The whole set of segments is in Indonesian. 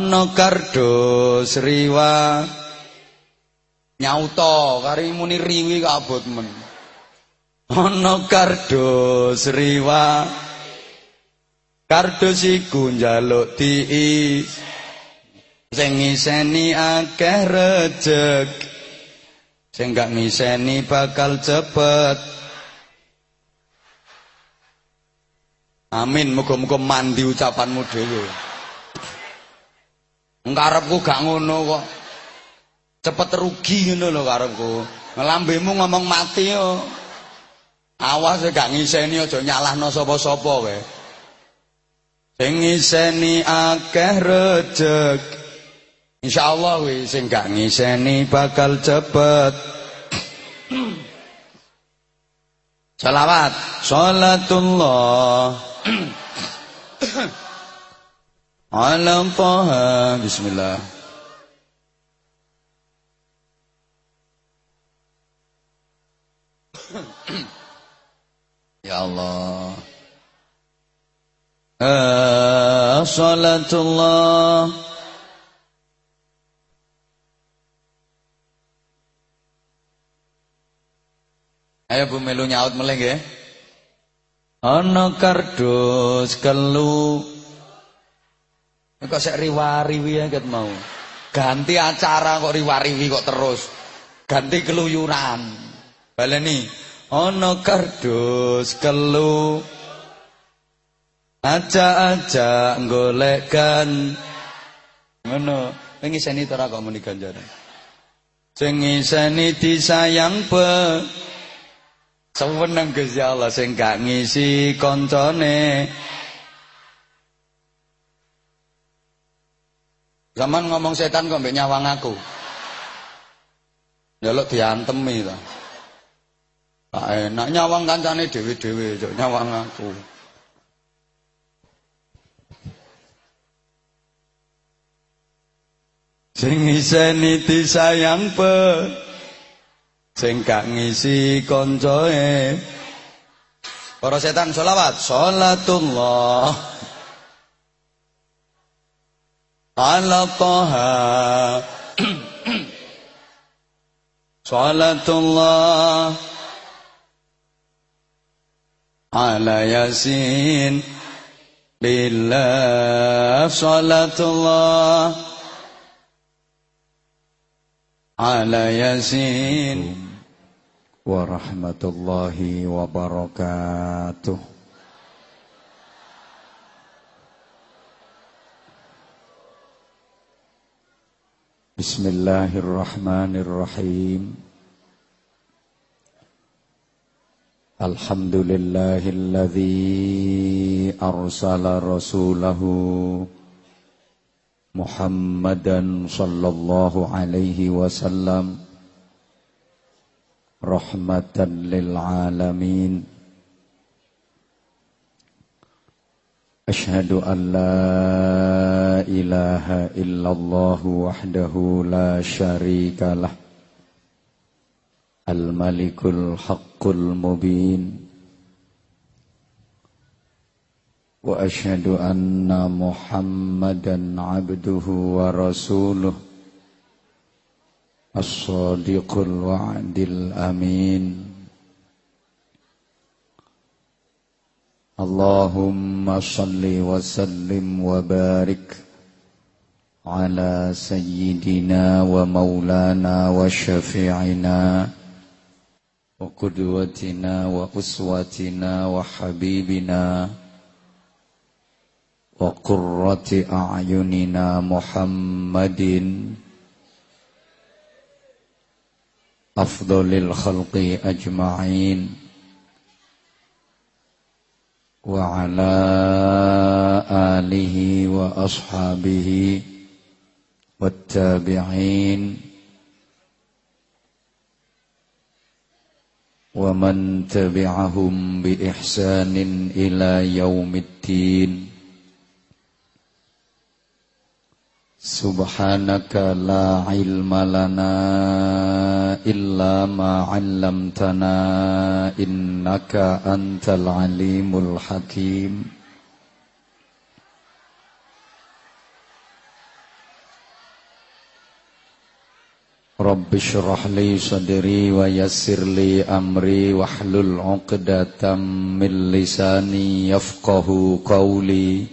ana kardus riwa nyauta kari muni riwi kabut men. Ana kardus riwa kardus iku njaluk tiis sing ngiseni akeh rejek. Sing gak ngiseni bakal cepet. Amin. Muga-muga mandi ucapanmu dhewe Ngarepku gak ngono kok. Cepet rugi ngono lho karepku ngelambemu ngomong mati yo. Awas gak ngiseni aja nyalahno sapa-sapa wae sing ngiseni akeh rejek. Insyaallah wis sing gak ngiseni bakal cepet. Salawat, salatullah. Ala Taha, bismillah. ya Allah. Uh, salatullah. Ayo Bu melu nyaut meleh nggih. Ana kardus kelu. Kok sek riwariwi ket mau. Ganti acara kok riwariwi kok terus. Ganti keluyuran. Baleni. Ana kardus kelu. Aja-aja golekkan ngono. Pengiseni to ora kok muni ganjaran. Sing ngiseni disayang pe Seweneng Gusti Allah sing gak ngisi koncone. Zaman ngomong setan kok mbek nyawang aku. Njaluk diantemi to. Tak enak nyawang kancane dhewe-dhewe, nyawang aku. Sing iseni disayang pe sing gak ngisi koncoe para setan sholawat sholatullah ala taha sholatullah ala yasin billah sholatullah ala yasin warahmatullahi wabarakatuh. Bismillahirrahmanirrahim. Alhamdulillahilladzi arsala rasulahu Muhammadan sallallahu alaihi wasallam rahmatan lil alamin Ashhadu an la لا إله إلا الله وحده لا شريك له الملك الحق المبين وأشهد أن محمدا عبده ورسوله الصادق الوعد الأمين. اللهم صل وسلم وبارك على سيدنا ومولانا وشفيعنا وقدوتنا وأسوتنا وحبيبنا وقرة أعيننا محمد أفضل الخلق أجمعين وعلى آله وأصحابه والتابعين ومن تبعهم بإحسان إلى يوم الدين. سبحانك لا علم لنا إلا ما علمتنا إنك أنت العليم الحكيم. رب اشرح لي صدري ويسر لي أمري واحلل عقدة من لساني يفقه قولي.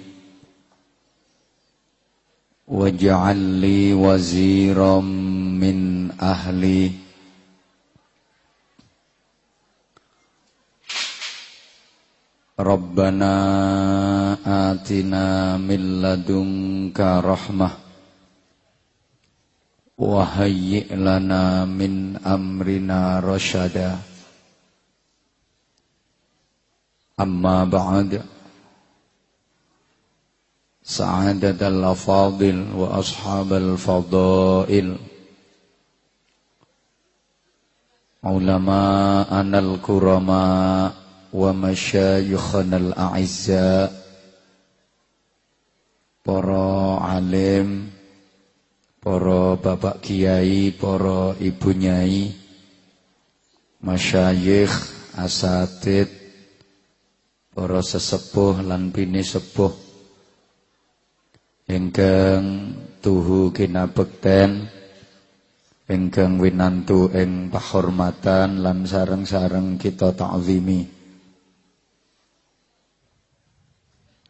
واجعل لي وزيرا من أهلي. ربنا آتنا من لدنك رحمة وهيئ لنا من أمرنا رشدا. أما بعد سعادة الأفاضل وأصحاب الفضائل. علماءنا الكرماء ومشايخنا الأعزاء. para alim para bapak kiai, para ibu nyai, masyayikh, asatid, para sesepuh lan bini sepuh ingkang tuhu kinabekten ingkang winantu ing pahormatan lan sareng-sareng kita ta'zimi.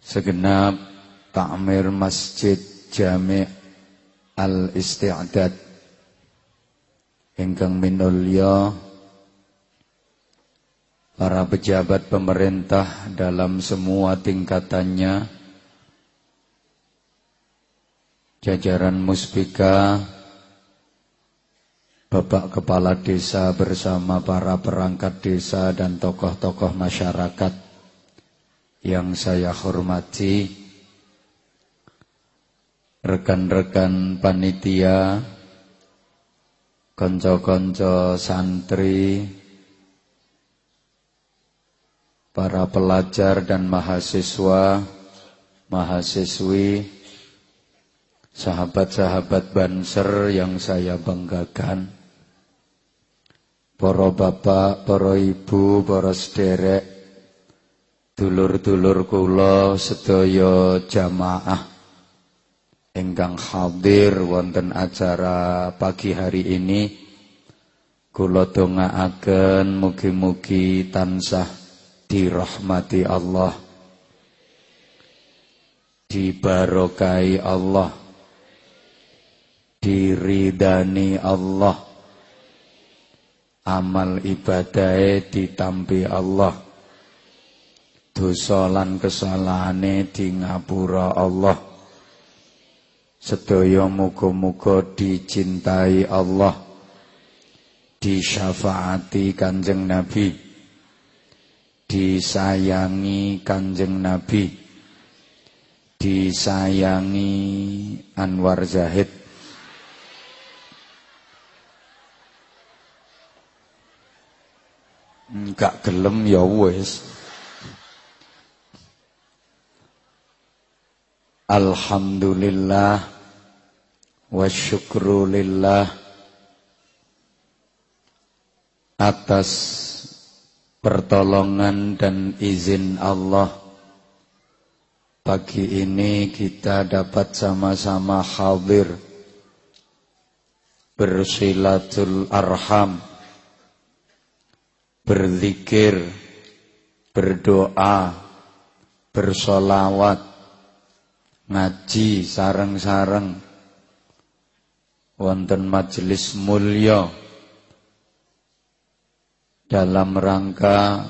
Segenap takmir masjid jami' al-isti'dad. Ingkang minulya para pejabat pemerintah dalam semua tingkatannya jajaran muspika Bapak Kepala Desa bersama para perangkat desa dan tokoh-tokoh masyarakat yang saya hormati rekan-rekan panitia, konco-konco santri, para pelajar dan mahasiswa, mahasiswi, sahabat-sahabat Banser yang saya banggakan, para bapak, para ibu, para sederek, dulur-dulur kula sedaya jamaah ingkang hadir wonten acara pagi hari ini. Kula dongaaken mugi-mugi tansah dirahmati Allah. Dibarokai Allah. Diridani Allah. Amal ibadahe ditampi Allah. Dosa lan kesalahane di ngapura Allah Sedaya muga-muga dicintai Allah Disyafaati kanjeng Nabi Disayangi kanjeng Nabi Disayangi Anwar Zahid. Enggak gelem ya wis Alhamdulillah wa syukrulillah atas pertolongan dan izin Allah. Pagi ini kita dapat sama-sama hadir bersilatul arham berzikir berdoa bersolawat ngaji sareng-sareng wonten majelis mulya dalam rangka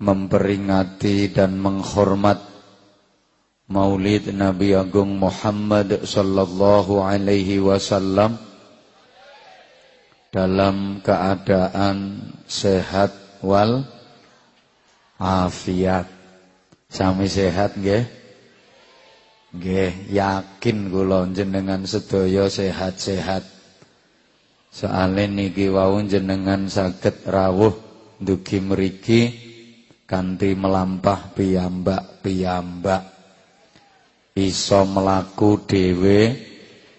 memperingati dan menghormat Maulid Nabi Agung Muhammad sallallahu alaihi wasallam dalam keadaan sehat wal afiat. Sami sehat nggih? Nggih, yakin kula jenengan sedaya sehat-sehat. Soale niki wau jenengan saged rawuh dugi mriki kanthi melampah piyambak-piyambak. Iso melaku dhewe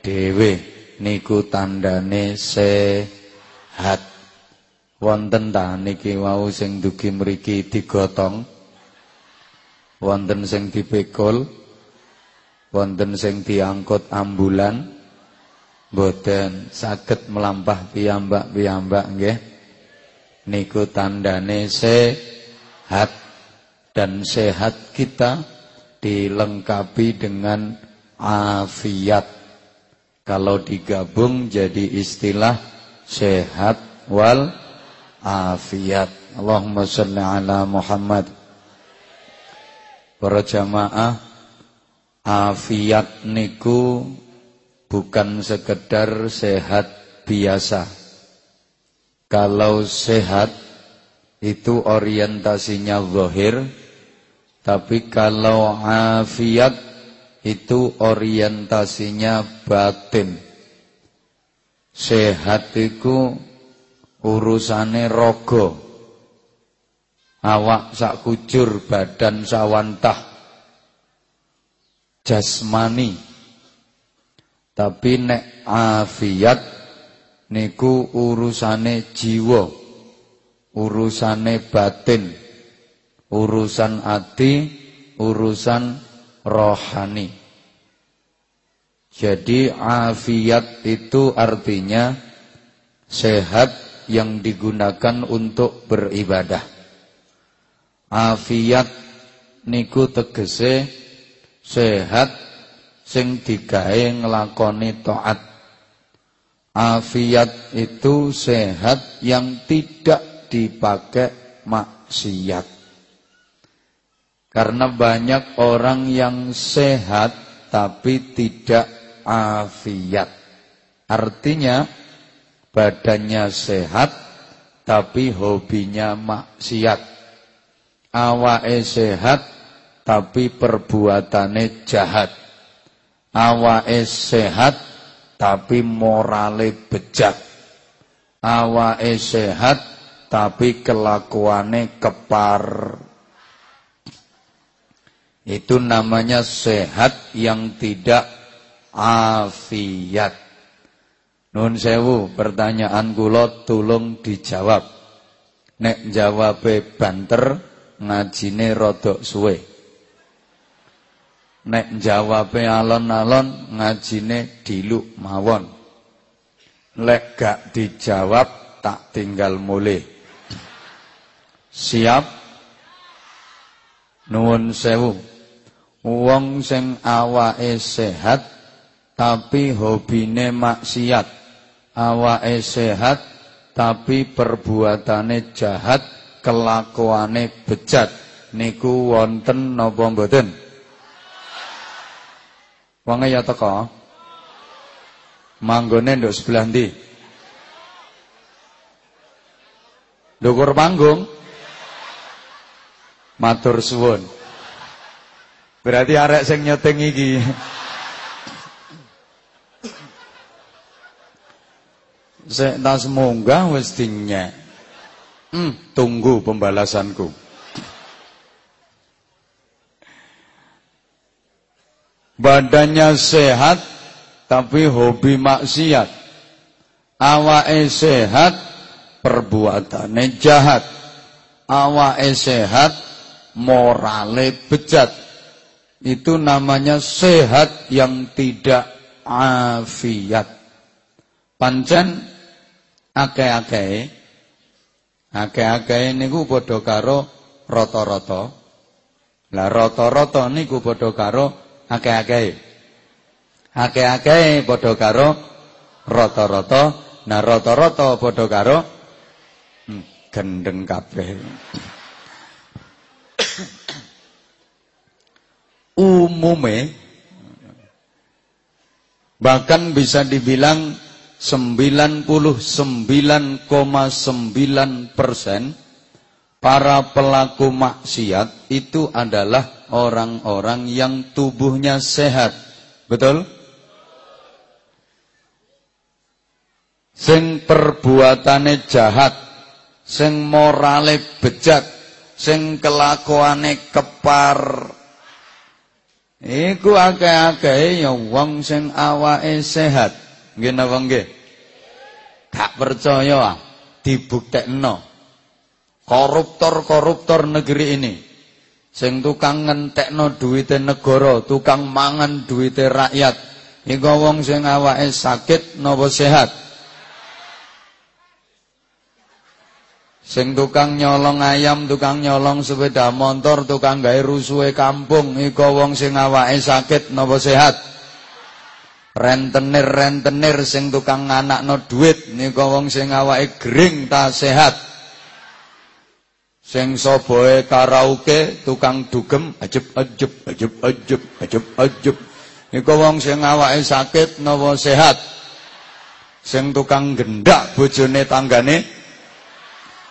dhewe niku tandane sehat. Wonten ta niki wau sing dugi mriki digotong? Wonten sing dipikul? Wonten sing diangkut ambulan Boten saged melampah piyambak-piyambak nggih. Niku tandane sehat dan sehat kita dilengkapi dengan afiat. Kalau digabung jadi istilah sehat wal afiat. Allahumma salli ala Muhammad. Para jamaah afiat niku bukan sekedar sehat biasa. Kalau sehat itu orientasinya zahir, tapi kalau afiat itu orientasinya batin. Sehat itu urusane rogo. Awak sak kujur, badan sawantah. Jasmani tapi nek afiat niku urusane jiwa, urusane batin, urusan hati, urusan rohani. Jadi afiat itu artinya sehat yang digunakan untuk beribadah. Afiat niku tegese sehat sing digawe nglakoni taat. Afiat itu sehat yang tidak dipakai maksiat. Karena banyak orang yang sehat tapi tidak afiat. Artinya badannya sehat tapi hobinya maksiat. Awake sehat tapi perbuatannya jahat. Awake sehat tapi morale bejat. Awake sehat tapi kelakuane kepar. Itu namanya sehat yang tidak afiat. Nun sewu pertanyaan kula tulung dijawab. Nek jawabe banter ngajine rodok suwe Nek jawabe alon-alon ngajine diluk mawon. Lek gak dijawab tak tinggal mulih. Siap? Nuwun sewu. Wong sing awake sehat tapi hobine maksiat. Awake sehat tapi perbuatane jahat, kelakuane bejat. Niku wonten napa mboten? Wong ya teko. Manggone nduk sebelah ndi? Dhuwur panggung. Matur suwun. Berarti arek sing nyeteng iki. Sek tas munggah wis dinyek. Hmm, tunggu pembalasanku. Badannya sehat tapi hobi maksiat. Awake sehat perbuatannya jahat. Awake sehat morale bejat. Itu namanya sehat yang tidak afiat. Pancen ake-ake ake-ake niku padha karo rata-rata. Lah rata-rata niku padha karo akeh-akeh. Akeh-akeh padha karo rata-rata. Nah rata-rata padha karo hmm, gendeng kabeh. Umume bahkan bisa dibilang 99,9 persen para pelaku maksiat itu adalah orang-orang yang tubuhnya sehat. Betul? Sing perbuatane jahat, sing morale bejat, sing kelakuane kepar. Iku akeh-akeh ya wong sing awake sehat. Nggih napa nggih? Gak percaya ah, dibuktekno. Koruptor-koruptor negeri ini Sing tukang ngentekno duwite negara, tukang mangan duwite rakyat, Iku wong sing awake sakit napa sehat? Sing tukang nyolong ayam, tukang nyolong sepeda motor, tukang gawe rusuhe kampung, iku wong sing awake sakit napa sehat? Rentenir-rentenir sing tukang nganakno duit niku wong sing awake gering ta sehat. Sing soboe karaoke, tukang dugem, ajeb ajeb ajeb ajeb ajeb ajeb. Niku wong sing awake sakit napa sehat? Sing tukang gendak bojone tanggane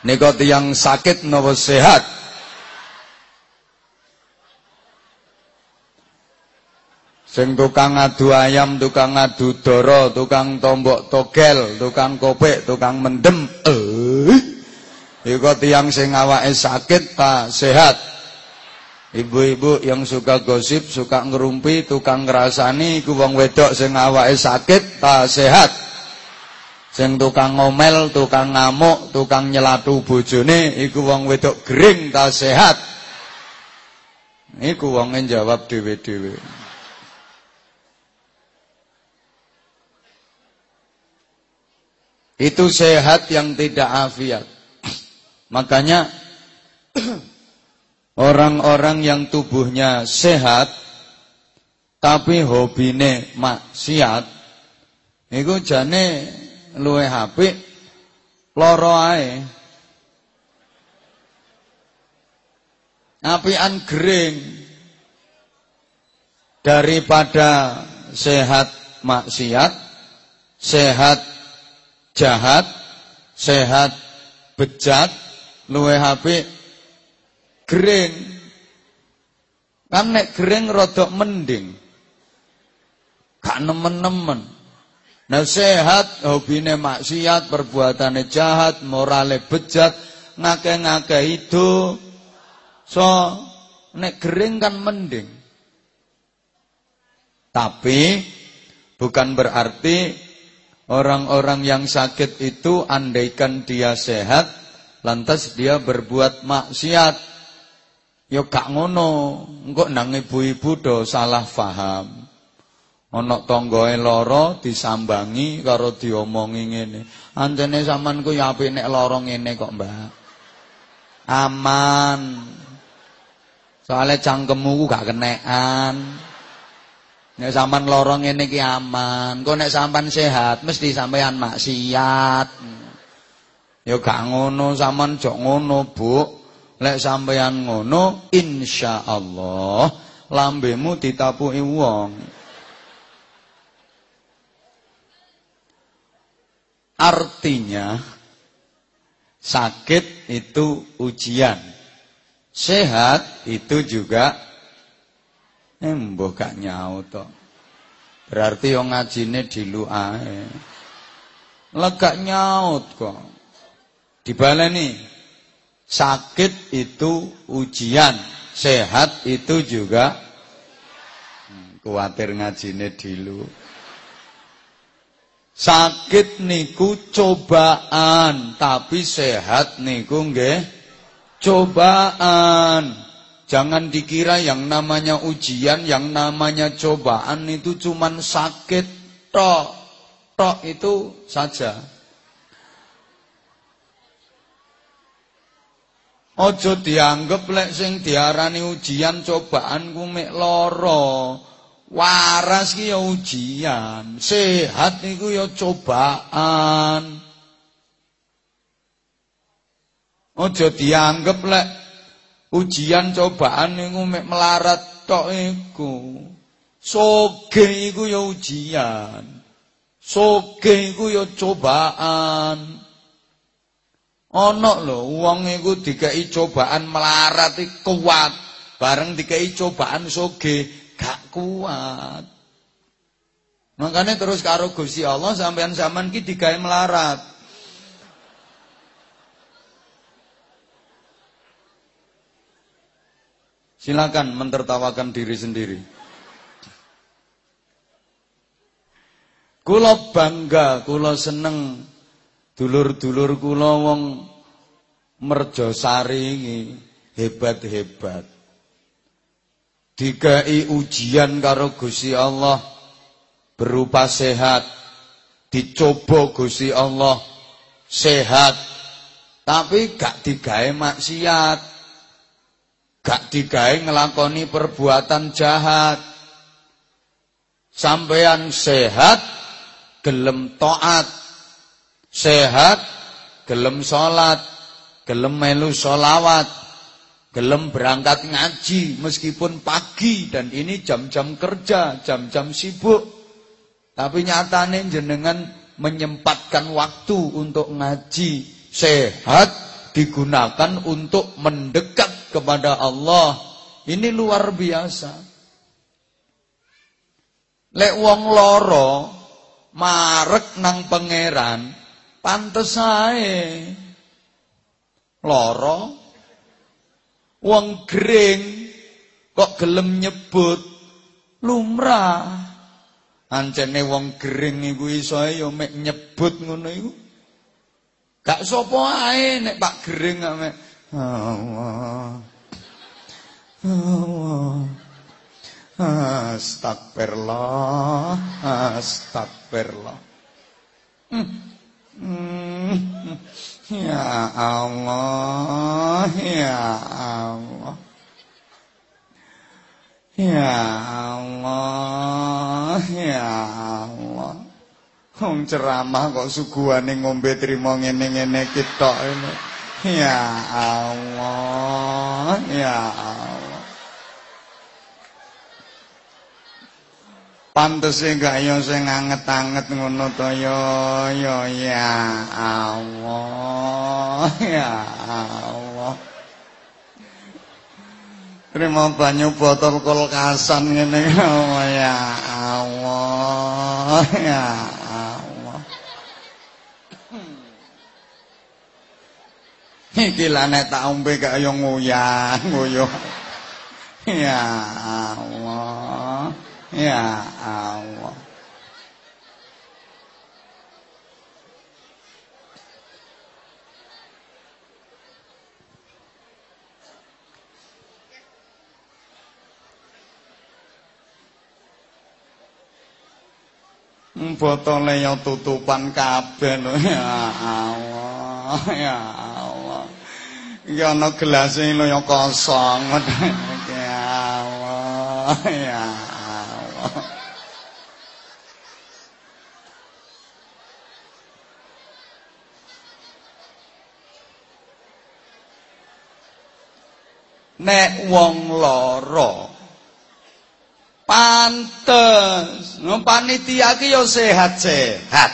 Nika tiyang sakit napa sehat? Sing tukang ngadu ayam, tukang ngadu doro, tukang tombok togel, tukang kopek, tukang mendem. Eh. Iku tiyang sing awake sakit ta sehat? Ibu-ibu yang suka gosip, suka ngerumpi, tukang ngrasani iku wong wedok sing awake sakit ta sehat? Sing tukang ngomel, tukang ngamuk, tukang nyelatu bojone iku wong wedok gering ta sehat. Iku wonge jawab dhewe-dhewe. Itu sehat yang tidak afiat. Makanya orang-orang yang tubuhnya sehat tapi hobine maksiat iku jane luwe HP loro ae. Apian gering daripada sehat maksiat, sehat jahat, sehat bejat, luwe HP gering. Kan nek gering rodok mending. Gak nemen-nemen. Nah sehat, hobine maksiat, perbuatane jahat, morale bejat, ngake-ngake itu. So, nek gering kan mending. Tapi bukan berarti orang-orang yang sakit itu andaikan dia sehat, lantas dia berbuat maksiat. Yo gak ngono, engko nang ibu-ibu do salah faham. Ana tanggae lara disambangi karo diomongi ngene. Antene sampean ku ya apik nek lara ngene kok, Mbak. Aman. Soale cangkemmu ku gak kenekan. Nek sampean lara ngene iki aman. Kok nek sampean sehat mesti sampean maksiat. Ya gak ngono, sampean jok ngono, Bu. Lek sampean ngono, insyaallah lambemu ditapuki wong. Artinya sakit itu ujian. Sehat itu juga embuh gak nyaut toh. Berarti yang ngajine dilu ae. Lega nyaut kok. Dibaleni. Sakit itu ujian, sehat itu juga hmm, kuatir ngajine dilu. Sakit niku cobaan, tapi sehat niku nggih cobaan. Jangan dikira yang namanya ujian, yang namanya cobaan itu cuman sakit tok. Tok itu saja. Ojo dianggap lek sing diarani ujian cobaan ku mek lara. Waras ki ya ujian, sehat niku ya cobaan. Aja dianggep lek ujian cobaan niku mek melarat tok iku. Soge iku ya ujian. Soge iku ya cobaan. Ana lho wong iku dikai cobaan melarat kuat, bareng dikai cobaan soge gak kuat. Makanya terus karo Gusti Allah sampean zaman ki digawe melarat. Silakan mentertawakan diri sendiri. Kula bangga, kula seneng dulur-dulur kula wong merjosari hebat-hebat. Dikai ujian karo Gusti Allah berupa sehat. Dicoba Gusti Allah sehat. Tapi gak digawe maksiat. Gak digawe ngelakoni perbuatan jahat. Sampean sehat gelem taat sehat gelem salat gelem melu solawat gelem berangkat ngaji meskipun pagi dan ini jam-jam kerja jam-jam sibuk tapi nyatane jenengan menyempatkan waktu untuk ngaji sehat digunakan untuk mendekat kepada Allah. Ini luar biasa. Lek wong loro marek nang pangeran pantes ae. Loro wong gering kok gelem nyebut lumrah. Ancene wong gering iku iso ya mek nyebut ngono iku. Gak sapa ae nek Pak Gering mek Allah. Allah. Astagfirullah, astagfirullah. Hmm. Hmm. Ya Allah, ya Allah. Ya Allah, ya Allah. Wong ceramah kok suguhane ngombe trimo ngene-ngene kitok ini. Ya Allah, ya Allah. Pantese gak yo sing anget-anget ngono to yo yo ya Allah, ya Allah. Terima banyu botol kulkasan ngene oh, ya Allah ya Allah. Iki lah nek tak ombe gak yo nguyah, nguyuh. Ya Allah. Ya Allah. Botole yo tutupan kabeh lho ya Allah. Ya Allah. Iki ana gelase lho yo kosong. Ya Allah. Ya. Nek wong lara Pantes. Panitia ki yo sehat-sehat.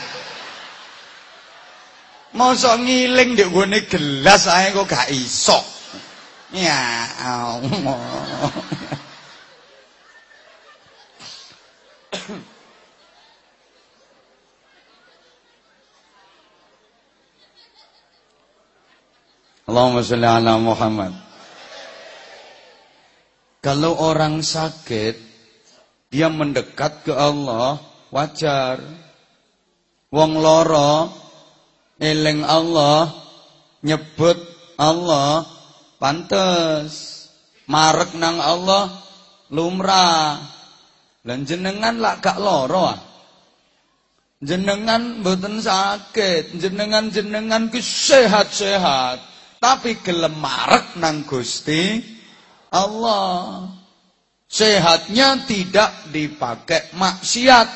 Mosok ngiling ndek gone gelas ae kok gak iso. Ya Allah. Allahumma sholli ala Muhammad. Kalau orang sakit dia mendekat ke Allah wajar. Wong loro eling Allah nyebut Allah pantes. Marek nang Allah lumrah lan jenengan lak gak loro ah jenengan mboten sakit jenengan jenengan ki sehat-sehat tapi gelem marek nang Gusti Allah Sehatnya tidak dipakai maksiat,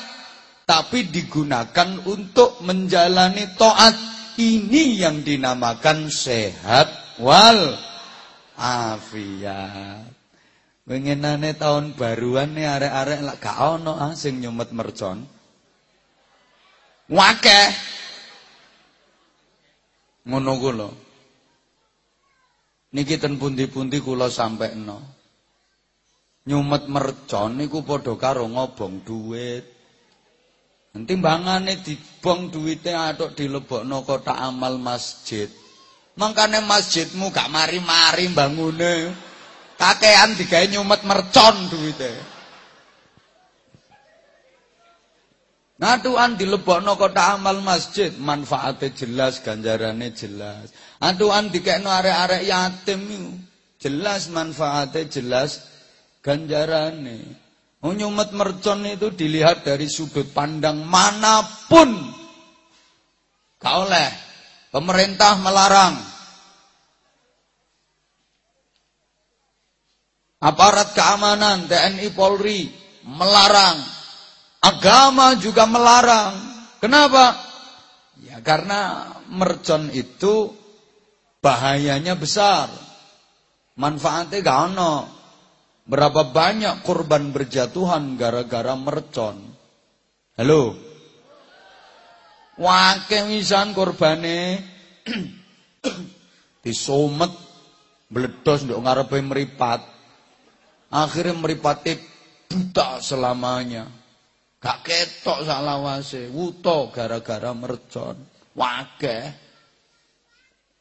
tapi digunakan untuk menjalani to'at. Ini yang dinamakan sehat wal afiat. Pengenane tahun baruan nih arek-arek lak gak ono ah sing nyumet mercon. Wake. Ngono kula. Niki ten pundi-pundi kula sampekno nyumet mercon niku padha karo ngobong duit. Timbangane dibong duwite atok dilebokno kotak amal masjid. Mangkane masjidmu gak mari-mari bangune. Kakean digawe nyumet mercon duwite. Atuan dilebokno kotak amal masjid, manfaatnya jelas, ganjarannya jelas. Atuan dikekno arek-arek yatim jelas manfaatnya jelas ganjarane. Oh, nyumet mercon itu dilihat dari sudut pandang mana pun. Gak oleh. Pemerintah melarang. Aparat keamanan, TNI Polri melarang. Agama juga melarang. Kenapa? Ya karena mercon itu bahayanya besar. Manfaatnya gak ono. Berapa banyak korban berjatuhan gara-gara mercon. Halo. Wake wisan korbane disomet bledos nduk ngarepe meripat. Akhirnya meripati buta selamanya. Gak ketok salawase, wuto gara-gara mercon. Wake.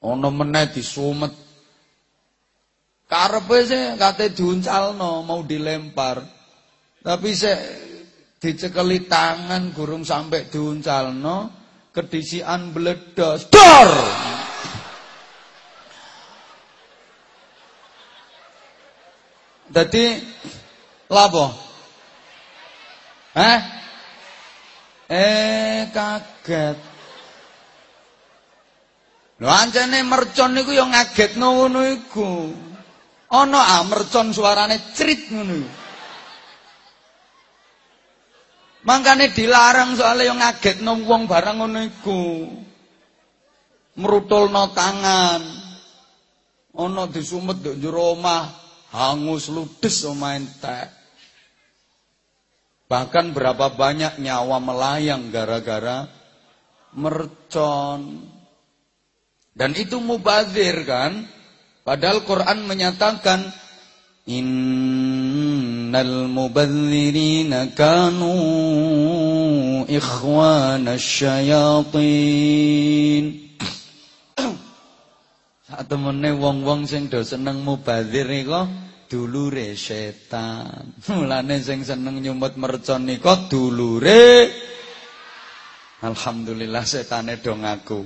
Ono meneh disumet Karepe sih kate diuncalno mau dilempar. Tapi saya dicekeli tangan gurung sampai diuncalno, kedisian bledos. Dor! Jadi lapo? Eh? Eh kaget. Lho ancene mercon niku ya ngagetno ngono iku. Ana ah mercon suarane crit ngono. Mangkane dilarang soalnya yang ngagetno wong barang ngono iku. Merutulno tangan. Ana disumet nduk njero omah, hangus ludes omah entek. Bahkan berapa banyak nyawa melayang gara-gara mercon. Dan itu mubazir kan? Padahal Quran menyatakan Innal mubadzirina kanu ikhwana syayatin temene wong-wong sing do seneng mubadzir niku dulure setan. Mulane sing seneng nyumet mercon niku dulure Alhamdulillah setane do ngaku.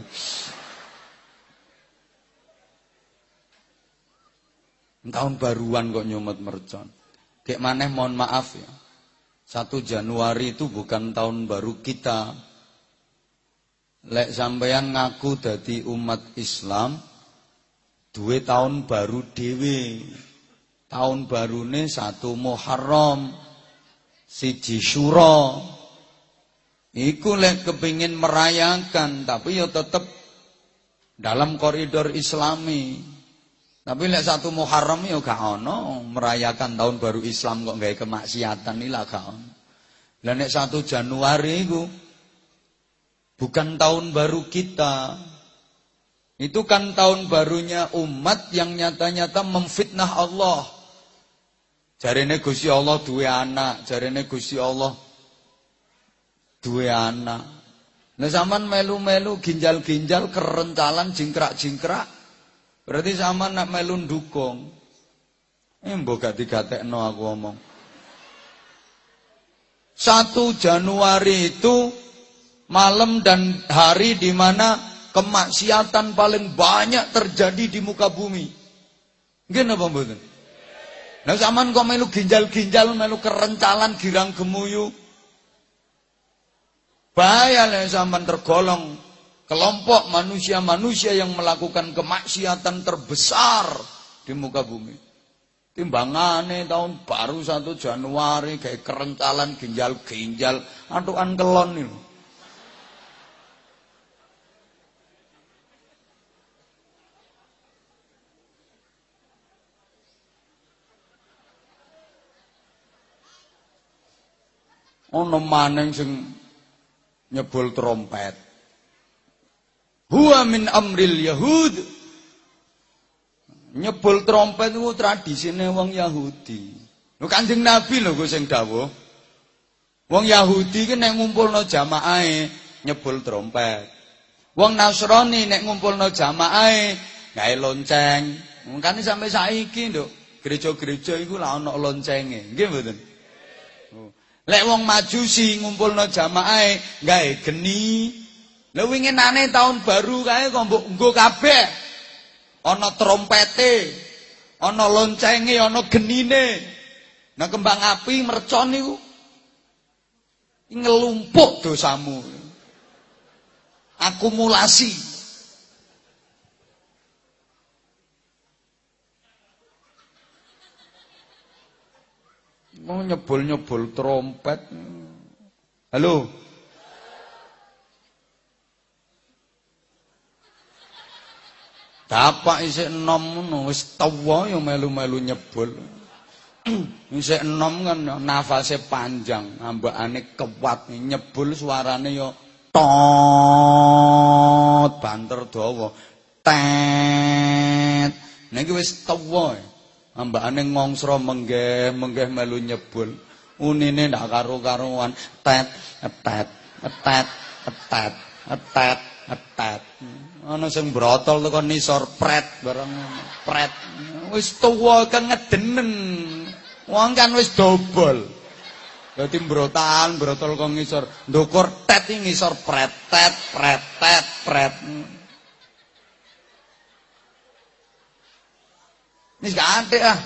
Tahun baruan kok nyumet mercon. Kayak maneh mohon maaf ya. Satu Januari itu bukan tahun baru kita. Lek sampeyan ngaku dadi umat Islam, dua tahun baru dewe. Tahun baru ini satu Muharram, siji Syura. Iku lek kepingin merayakan, tapi ya tetap dalam koridor Islami. Tapi lek satu Muharram ya gak ono merayakan tahun baru Islam kok gawe kemaksiatan iki lah gak ono. Lah nek Januari iku bukan tahun baru kita. Itu kan tahun barunya umat yang nyata-nyata memfitnah Allah. Jarene Gusti Allah duwe anak, jarene Gusti Allah duwe anak. Nah zaman melu-melu ginjal-ginjal kerencalan jingkrak-jingkrak Berarti sama nak melun dukung. Eh mbok gak digatekno aku ngomong. Satu Januari itu malam dan hari di mana kemaksiatan paling banyak terjadi di muka bumi. Gini apa mboten? Nah zaman kok melu ginjal-ginjal, melu kerencalan, girang gemuyu. Bahaya lah zaman tergolong kelompok manusia-manusia yang melakukan kemaksiatan terbesar di muka bumi. Timbangannya tahun baru 1 Januari kayak kerencalan ginjal-ginjal atukan kelon ini. Ono maneng sing nyebul trompet. Huwa min amril Yahud. Nyebul trompet itu tradisine wong Yahudi. Lho Kanjeng Nabi lho sing dawuh. Wong Yahudi ki nek ngumpulno jamaahe nyebul trompet. Wong Nasrani nek ngumpulno jamaahe gawe lonceng. Mungkin sampai saiki nduk, gereja-gereja iku lah ana loncenge. Nggih mboten? Lek wong Majusi ngumpulno jamaahe gawe geni, Lha winginane tahun baru kae kok mbok nggo kabeh. Ana trompete, ana loncenge, ana genine. Nah kembang api mercon niku ngelumpuk dosamu. Akumulasi. Mau nyebul-nyebul trompet. Halo. Dapak isik enom ngono wis tuwa ya melu-melu nyebul. isik enom kan nafase panjang, ambakane kuat nyebul suarane ya tot banter dawa. Tet. Niki wis tuwa. Ambakane ngongsro menggeh, menggeh melu nyebul. Unine ndak karo-karuan. Tet, tet, tet, tet, tet, tet. ana sing brotol teko nisor pret bareng pret wis tuwa kengedenen wong kan wis dobol dadi mbrotan brotol kok ngisor ndukur tet ngisor pret tet pret tet pret Wis gak ah.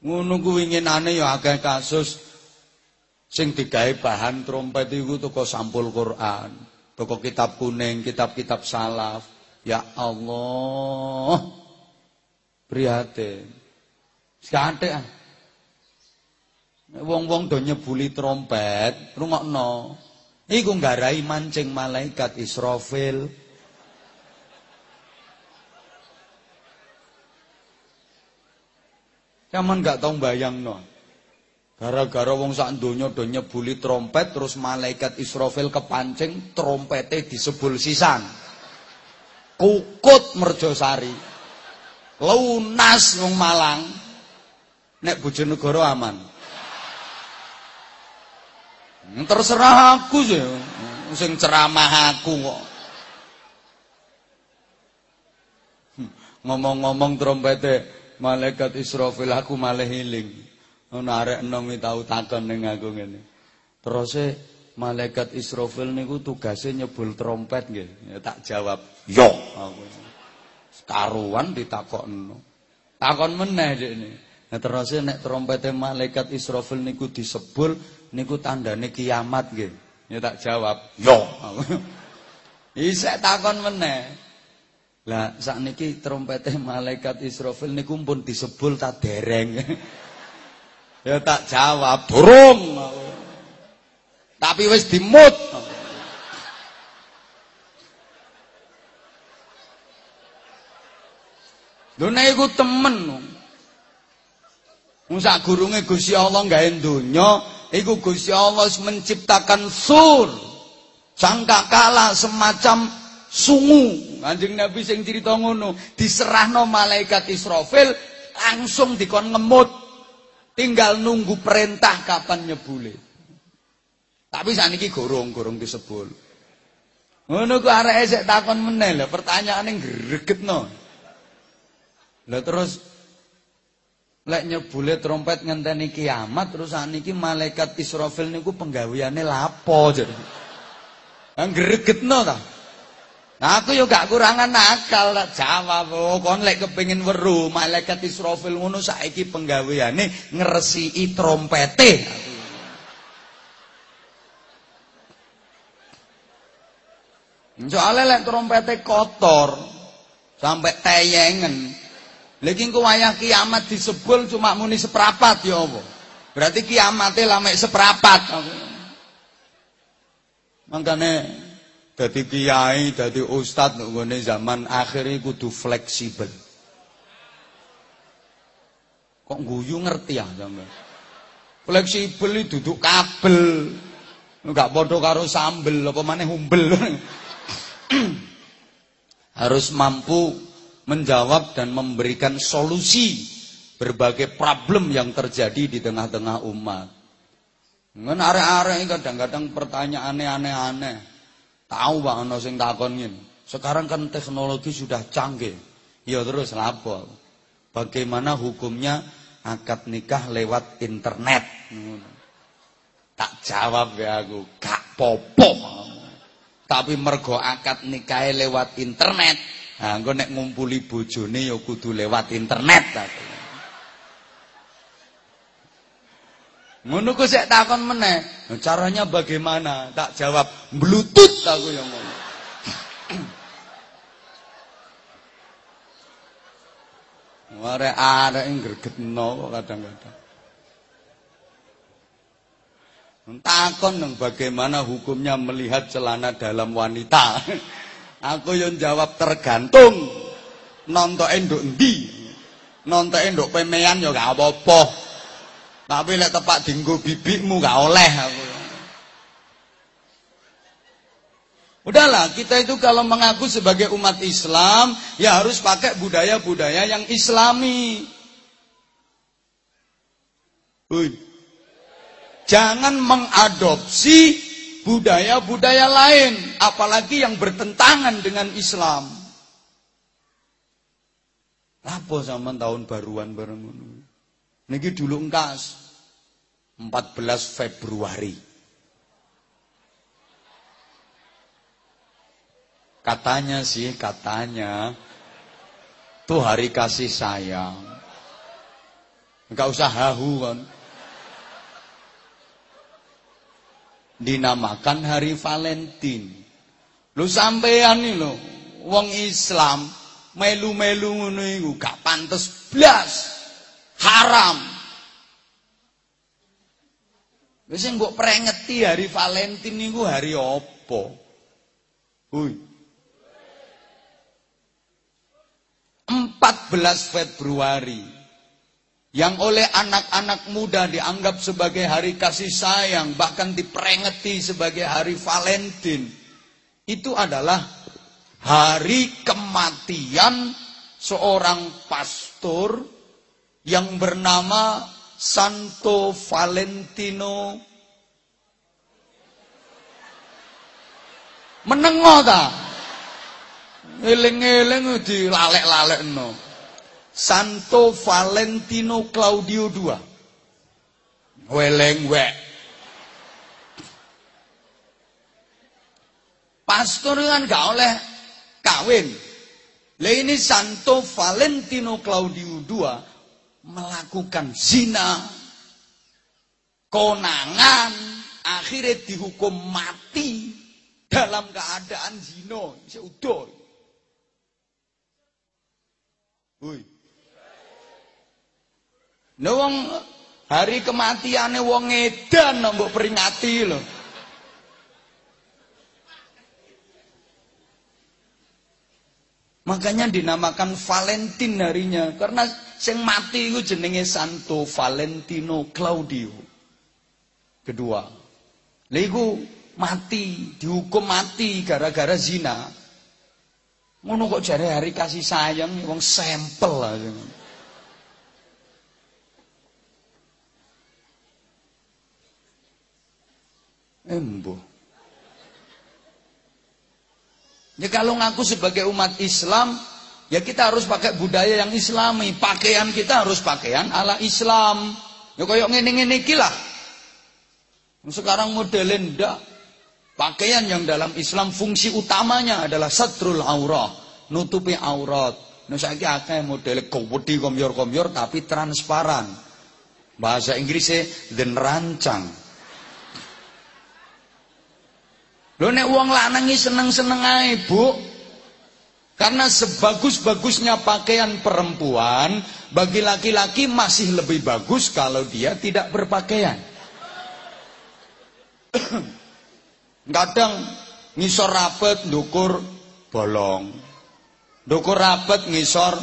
Ngono kuwi winginane ya akeh kasus sing digawe bahan trompet iku teko sampul Quran. toko kitab kuning, kitab-kitab salaf. Ya Allah. Prihatin. Sekantik ah. Wong-wong do nyebuli trompet, rungokno. Iku nggarai mancing malaikat Israfil. Kaman gak tau bayang no. Gara-gara wong sak donya do nyebuli trompet terus malaikat Israfil kepancing trompete disebul sisan. Kukut merjosari. Lunas wong Malang. Nek Bojonegoro aman. Terserah aku sih. Sing ceramah aku kok. Ngomong-ngomong trompete malaikat Israfil aku malah hiling. Ono enom tau takon ning aku ngene. Terus malaikat Israfil niku tugase nyebul trompet nggih. Ya tak jawab, "Yo." Aku. Karuan ditakokno. Takon meneh dekne. Nah terus nek trompete malaikat Israfil niku disebul niku tandane kiamat nggih. Ya tak jawab, "Yo." Isek takon meneh. Lah sakniki trompete malaikat Israfil niku pun disebul tak dereng. Ya tak jawab, burung. Tapi wis dimut. Lho nek iku temen. Wong sak gurunge Gusti Allah gawe donya, iku Gusti Allah menciptakan sur. Sangka kala semacam sungu. Kanjeng Nabi sing cerita ngono, diserahno malaikat Israfil langsung dikon ngemut. Tinggal nunggu perintah kapan nyebule. Tapi saniki gorong-gorong disebul. Ngono ku areke sik takon meneh lho, pertanyaane gregetno. Lah terus lek nyebule trompet ngenteni kiamat terus saniki malaikat Israfil niku penggaweane lapo. Ang gregetno ta? Aku yo gak kurangan nakal tak jawab. Oh, kon lek kepengin weru malaikat Israfil ngono saiki penggaweane ngresiki trompete. Soale lek trompete kotor sampai teyengen. Lagi engko wayah kiamat disebul cuma muni seprapat ya apa? Berarti kiamatnya lama seprapat. Makanya Dadi kiai, dadi ustad nggone zaman akhir iki kudu fleksibel. Kok guyu ngerti ya sampean? Fleksibel itu duduk kabel. Enggak padha karo sambel apa maneh humbel. Harus mampu menjawab dan memberikan solusi berbagai problem yang terjadi di tengah-tengah umat. Ngen arek-arek kadang-kadang pertanyaannya aneh-aneh. Tahu Pak ana sing takon. Sekarang kan teknologi sudah canggih. Ya terus lapo? Bagaimana hukumnya akad nikah lewat internet? Tak jawab ya aku, gak popo. Tapi mergo akad nikah lewat internet. Nah, engko nek ngumpuli bojone ya kudu lewat internet. Ngono ku sik takon meneh. Caranya bagaimana? Tak jawab, bluetooth aku yang ngono. Arek-arek gregetno kadang-kadang. Takon dong bagaimana hukumnya melihat celana dalam wanita. Aku yang jawab tergantung. Nonton endok endi. Nonton endok pemean ya gak apa-apa. Tapi lek tepak dinggo bibikmu gak oleh aku. Udahlah, kita itu kalau mengaku sebagai umat Islam, ya harus pakai budaya-budaya yang islami. Uy. Jangan mengadopsi budaya-budaya lain, apalagi yang bertentangan dengan Islam. Apa sama tahun baruan bareng? Niki dulu engkas 14 Februari. Katanya sih, katanya tuh hari kasih sayang. Enggak usah hahu kan. dinamakan hari Valentin. Lu sampean nih lo, wong Islam melu-melu ngono iku gak pantes blas. Haram. Wis mbok prengeti hari Valentin niku hari apa? Hui. 14 Februari yang oleh anak-anak muda dianggap sebagai hari kasih sayang, bahkan diperengeti sebagai hari Valentin, itu adalah hari kematian seorang pastor yang bernama Santo Valentino menengo ta eling-eling dilalek-lalekno Santo Valentino Claudio II. Weleng we. Pastor kan gak oleh kawin. Ini Santo Valentino Claudio II melakukan zina, konangan, akhirnya dihukum mati dalam keadaan zina. Seudah. Woi. Nah wong hari kematiannya wong edan mbok peringati lho. Makanya dinamakan Valentin harinya karena sing mati itu jenenge Santo Valentino Claudio. Kedua, lha mati, dihukum mati gara-gara zina. Ngono kok jare hari kasih sayang wong sampel aja. Embo. Ya kalau ngaku sebagai umat Islam, ya kita harus pakai budaya yang islami. Pakaian kita harus pakaian ala Islam. Ya kayak ngene-ngene iki lah. Sekarang modelin ndak. Pakaian yang dalam Islam fungsi utamanya adalah satrul aurah, nutupi aurat. Nah saiki model kowedi komyor-komyor tapi transparan. Bahasa Inggrisnya den rancang. Lho nek wong lanang seneng-seneng ae, Bu. Karena sebagus-bagusnya pakaian perempuan, bagi laki-laki masih lebih bagus kalau dia tidak berpakaian. Kadang ngisor rapet, dukur bolong. Dukur rapet, ngisor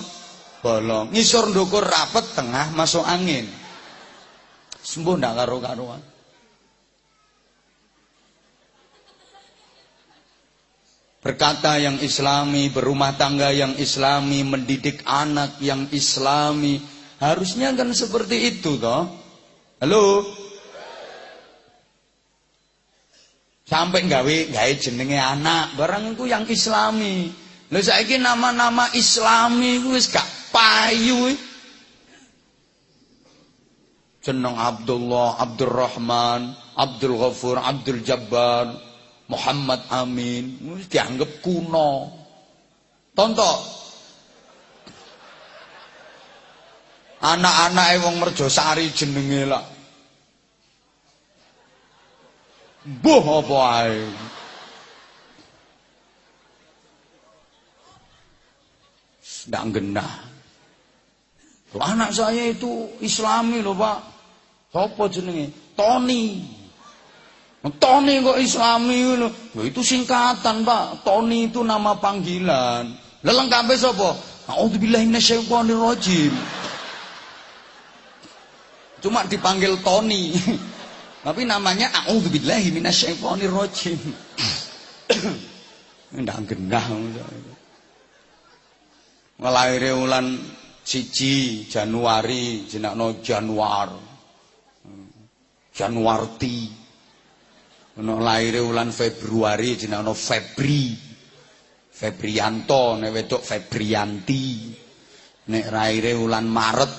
bolong. Ngisor dukur rapet, tengah masuk angin. Sembuh ndak karo-karuan. Berkata yang islami, berumah tangga yang islami, mendidik anak yang islami. Harusnya kan seperti itu toh. Halo? Sampai gawe gawe jenenge anak, barang itu yang islami. Lha saiki nama-nama islami ku wis gak payu. Jeneng Abdullah, Abdurrahman, Abdul Ghafur, Abdul Jabbar, Muhammad Amin dianggap kuno. Tonton. Anak-anak wong Merjosari jenenge lah. Mbuh apa ae. Ndak genah. Anak saya itu Islami loh, Pak. Sopo jenenge? Tony. Tony kok Islami lho. Itu singkatan, Pak. Tony itu nama panggilan. Lah lengkape sapa? A'udzubillahi minasyaitonirrajim. Cuma dipanggil Tony. Tapi namanya a'udzubillahi minasyaitonirrajim. Ndak genah. Ngelahire wulan siji Januari jenakno Januar. Januarti. Ono lahire wulan Februari jenakno Febri. Febrianto nek wedok Febrianti. Nek raire wulan Maret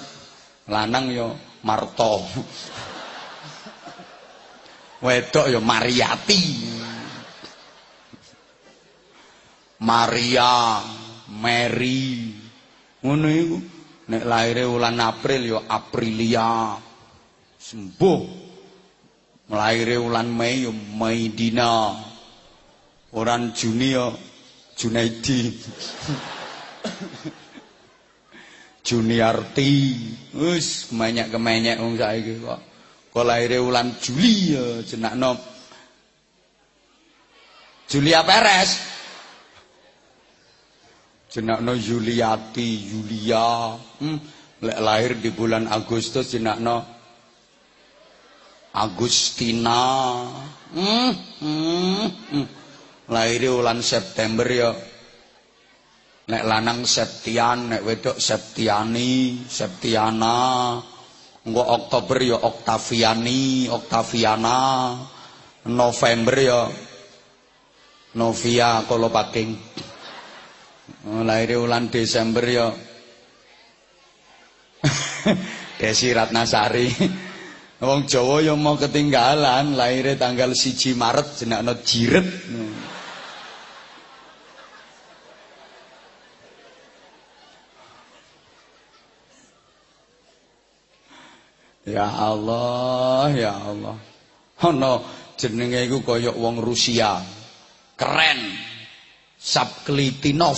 lanang yo Marto. wedok yo Mariati. Maria, Mary. Ngono iku. Nek lahire wulan April yo Aprilia. Sembuh. Lahire wulan Mei yo Maidina. Orang Juni yo Junaidi. Juniarti wis kemenyek-kemenyek wong saiki kok. Kok lahire wulan Juli ya jenakno. Julia Perez. Jenakno Yuliati Yulia. Hmm, lek lahir di bulan Agustus jenakno Agustina hmm, hmm, hmm. Lahir September ya. Nek lanang Septian, nek wedok Septiani, Septiana. Engko Oktober ya Oktaviani, Oktaviana. November ya Novia Kolopaking. Lahir bulan Desember ya Desi Ratnasari. Wong Jawa yang mau ketinggalan lahirnya tanggal 1 Maret jenakno jiret. Ya Allah, ya Allah. Ana jenenge iku kaya wong Rusia. Keren. Sabklitinov.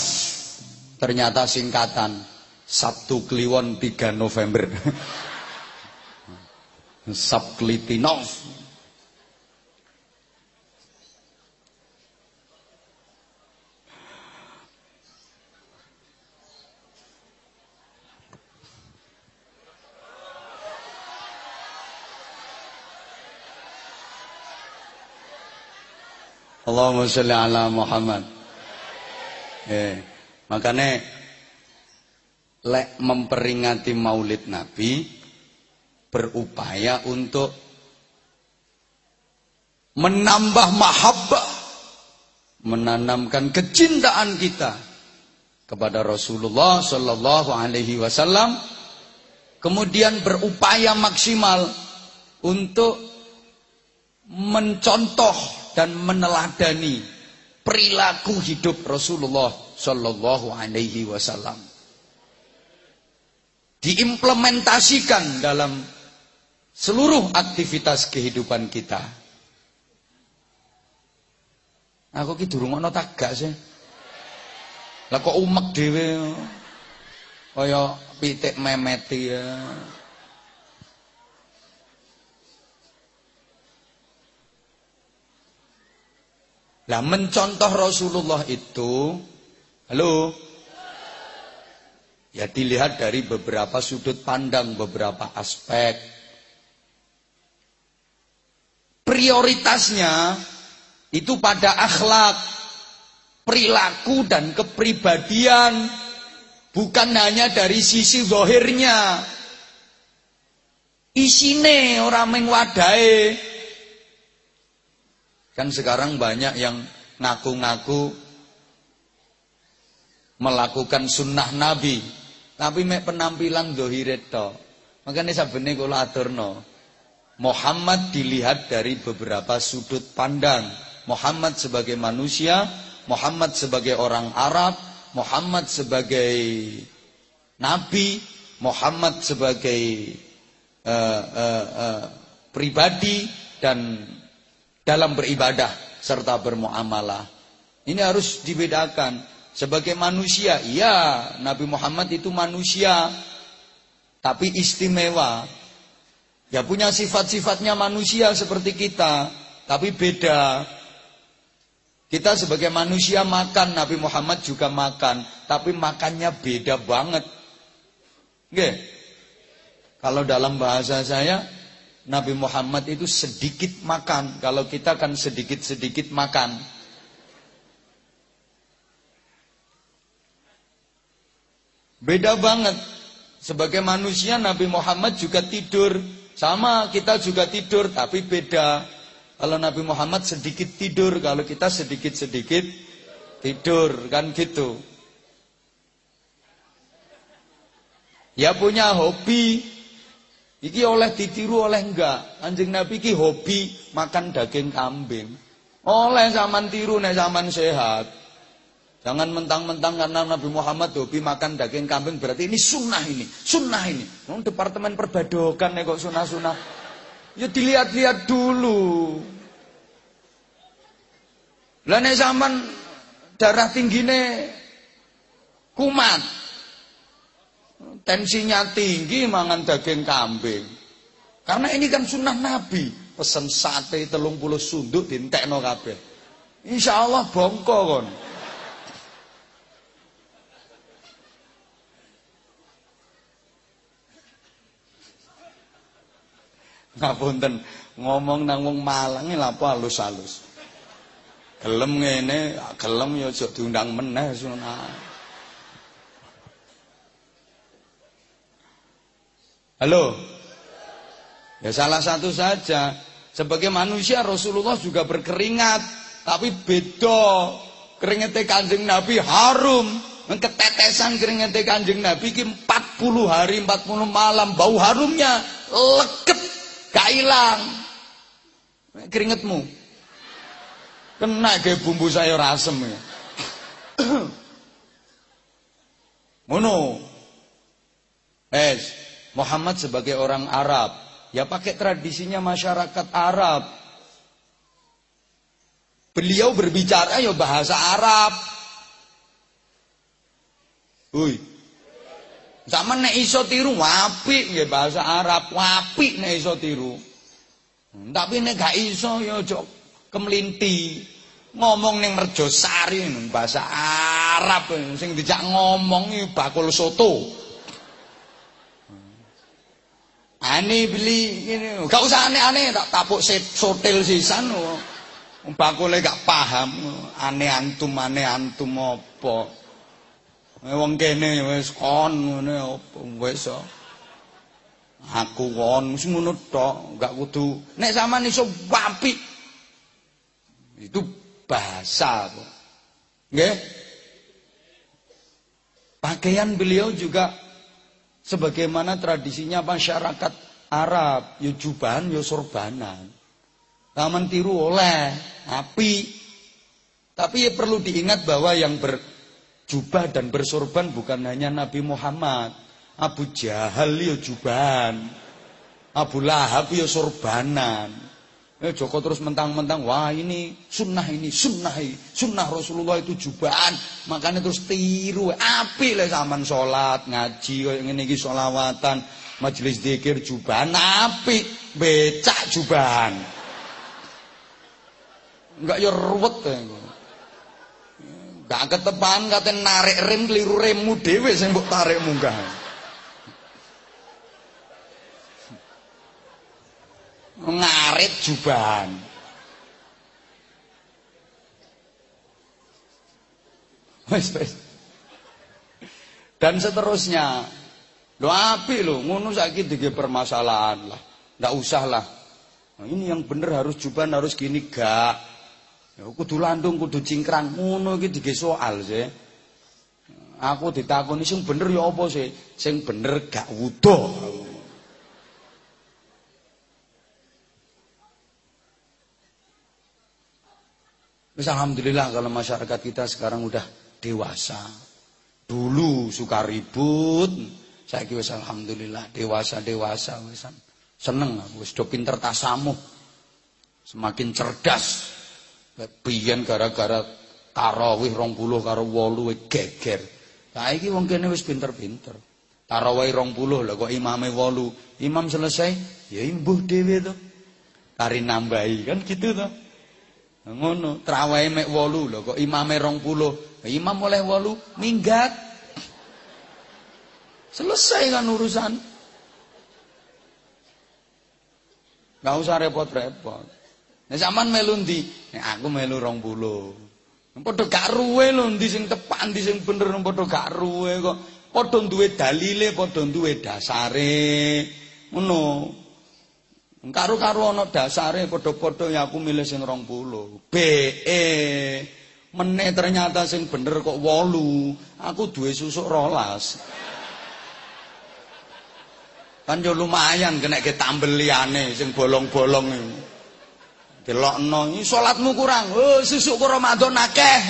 Ternyata singkatan Sabtu Kliwon 3 November. Sabklitinov. Allahumma sholli ala Muhammad. Eh, makanya lek memperingati Maulid Nabi berupaya untuk menambah mahabbah, menanamkan kecintaan kita kepada Rasulullah Shallallahu Alaihi Wasallam, kemudian berupaya maksimal untuk mencontoh dan meneladani perilaku hidup Rasulullah Shallallahu Alaihi Wasallam. Diimplementasikan dalam seluruh aktivitas kehidupan kita. Aku ki durung ana tagak sih. Lah kok umek dhewe kaya pitik memeti ya. Lah mencontoh Rasulullah itu, halo, ya dilihat dari beberapa sudut pandang, beberapa aspek. Prioritasnya itu pada akhlak, perilaku dan kepribadian, bukan hanya dari sisi zohirnya. Isine orang mengwadai. Kan sekarang banyak yang ngaku-ngaku melakukan sunnah Nabi, tapi mek penampilan dohiret to. Makanya sabene kula aturno. Muhammad dilihat dari beberapa sudut pandang. Muhammad sebagai manusia, Muhammad sebagai orang Arab, Muhammad sebagai nabi, Muhammad sebagai uh, uh, uh, pribadi dan dalam beribadah serta bermuamalah. Ini harus dibedakan. Sebagai manusia, iya Nabi Muhammad itu manusia, tapi istimewa. Ya punya sifat-sifatnya manusia seperti kita, tapi beda. Kita sebagai manusia makan, Nabi Muhammad juga makan, tapi makannya beda banget. Oke. Kalau dalam bahasa saya, Nabi Muhammad itu sedikit makan, kalau kita kan sedikit-sedikit makan. Beda banget. Sebagai manusia Nabi Muhammad juga tidur. Sama kita juga tidur tapi beda. Kalau Nabi Muhammad sedikit tidur, kalau kita sedikit-sedikit tidur, kan gitu. Ya punya hobi. Iki oleh ditiru oleh enggak. Anjing Nabi iki hobi makan daging kambing. Oleh zaman tiru nek zaman sehat. Jangan mentang-mentang karena Nabi Muhammad hobi makan daging kambing berarti ini sunnah ini, sunnah ini. Nong departemen perbadokan nih kok sunnah-sunnah. Ya dilihat-lihat dulu. Lah nek zaman darah tinggine kumat. Tensinya tinggi mangan daging kambing. Karena ini kan sunnah Nabi. Pesen sate telung puluh sunduk dintekno kabeh. Insya Allah bongko kon. Ngapunten, ngomong nang wong Malang lha apa halus-halus. Gelem ngene, gelem ya aja diundang meneh sunah. Halo. Ya salah satu saja. Sebagai manusia Rasulullah juga berkeringat, tapi beda. Keringetnya Kanjeng Nabi harum. Ketetesan keringetnya Kanjeng Nabi ki 40 hari 40 malam bau harumnya leket Gak hilang. Keringetmu. Kena ke bumbu sayur asem ya. Mono. Es, Muhammad sebagai orang Arab, ya pakai tradisinya masyarakat Arab. Beliau berbicara ya bahasa Arab. Hui. Zaman nek iso tiru apik nggih bahasa Arab, apik nek iso tiru. Tapi nek gak iso ya aja kemlinti. Ngomong ning Merjosari bahasa Arab sing dijak ngomong iki bakul soto. Ani beli ini, gak usah aneh-aneh tak tapuk sotil sisan. Bakule gak paham, aneh antum aneh antum apa. Wong kene wis kon ngene apa wis aku kon wis ngono tok enggak kudu. Nek sampean iso apik itu bahasa nggih? Pakaian beliau juga sebagaimana tradisinya masyarakat Arab. Ya jubahan ya sorbanan. Taman tiru oleh api. Tapi ya perlu diingat bahwa yang ber jubah dan bersorban bukan hanya Nabi Muhammad. Abu Jahal yo jubahan. Abu Lahab yo sorbanan. Eh, Joko terus mentang-mentang, wah ini sunnah ini, sunnah ini, sunnah Rasulullah itu jubahan. Makanya terus tiru, api lah zaman sholat, ngaji, yang ini sholawatan, majelis dikir jubahan, api, becak jubahan. Enggak ya ruwet ya. Gak ketepan kate narik rem keliru remmu dhewe sing mbok tarik munggah. Ngarit jubahan. Dan seterusnya. Lo api lo, ngono saiki dige permasalahan lah. Ndak usah lah. Nah, ini yang bener harus jubahan harus gini gak. Ya kudu landung, kudu cingkrang, ngono iki dige soal sih. Aku ditakoni sing bener ya apa sih? Sing bener gak wudo. Wis alhamdulillah kalau masyarakat kita sekarang udah dewasa. Dulu suka ribut, saya wis alhamdulillah dewasa-dewasa seneng aku wis do pinter tasamuh. Semakin cerdas. Biyen gara-gara tarawih 20 karo 8 geger. Saiki wong kene wis pinter-pinter. Tarawih 20 lho kok imame 8. Imam selesai, ya imbuh dhewe to. Kari nambahi kan gitu to. Ngono, trawahe mek 8 lho kok imame 20. Imam oleh 8 minggat. Selesai kan urusan. Gak usah repot-repot. Nek sampean melu ndi? Nek aku melu 20. Padha gak ruwe lho ndi sing tepak ndi sing bener padha gak ruwe kok. Padha duwe dalile, padha duwe dasare. Ngono. Karo-karo ana dasare padha-padha ya aku milih sing 20. BE meneh ternyata sing bener kok 8. Aku duwe susuk rolas. Kan yo lumayan kena ke tambel sing bolong-bolong. Delokno iki salatmu kurang. Oh, susukku Ramadan akeh.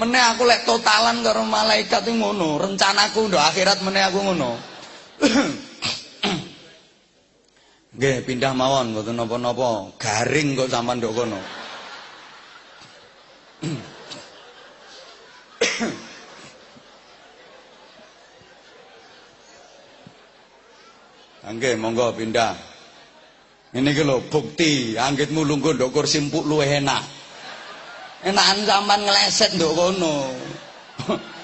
Meneh aku lek totalan karo malaikat iki ngono, rencanaku ndok akhirat meneh aku ngono. Nggih, pindah mawon mboten napa-napa. Garing kok sampean ndok kono. Nggih, monggo pindah. Ini lho bukti anggitmu lungguh nduk kursi empuk luwih enak. Enakan sampean ngeleset nduk kono.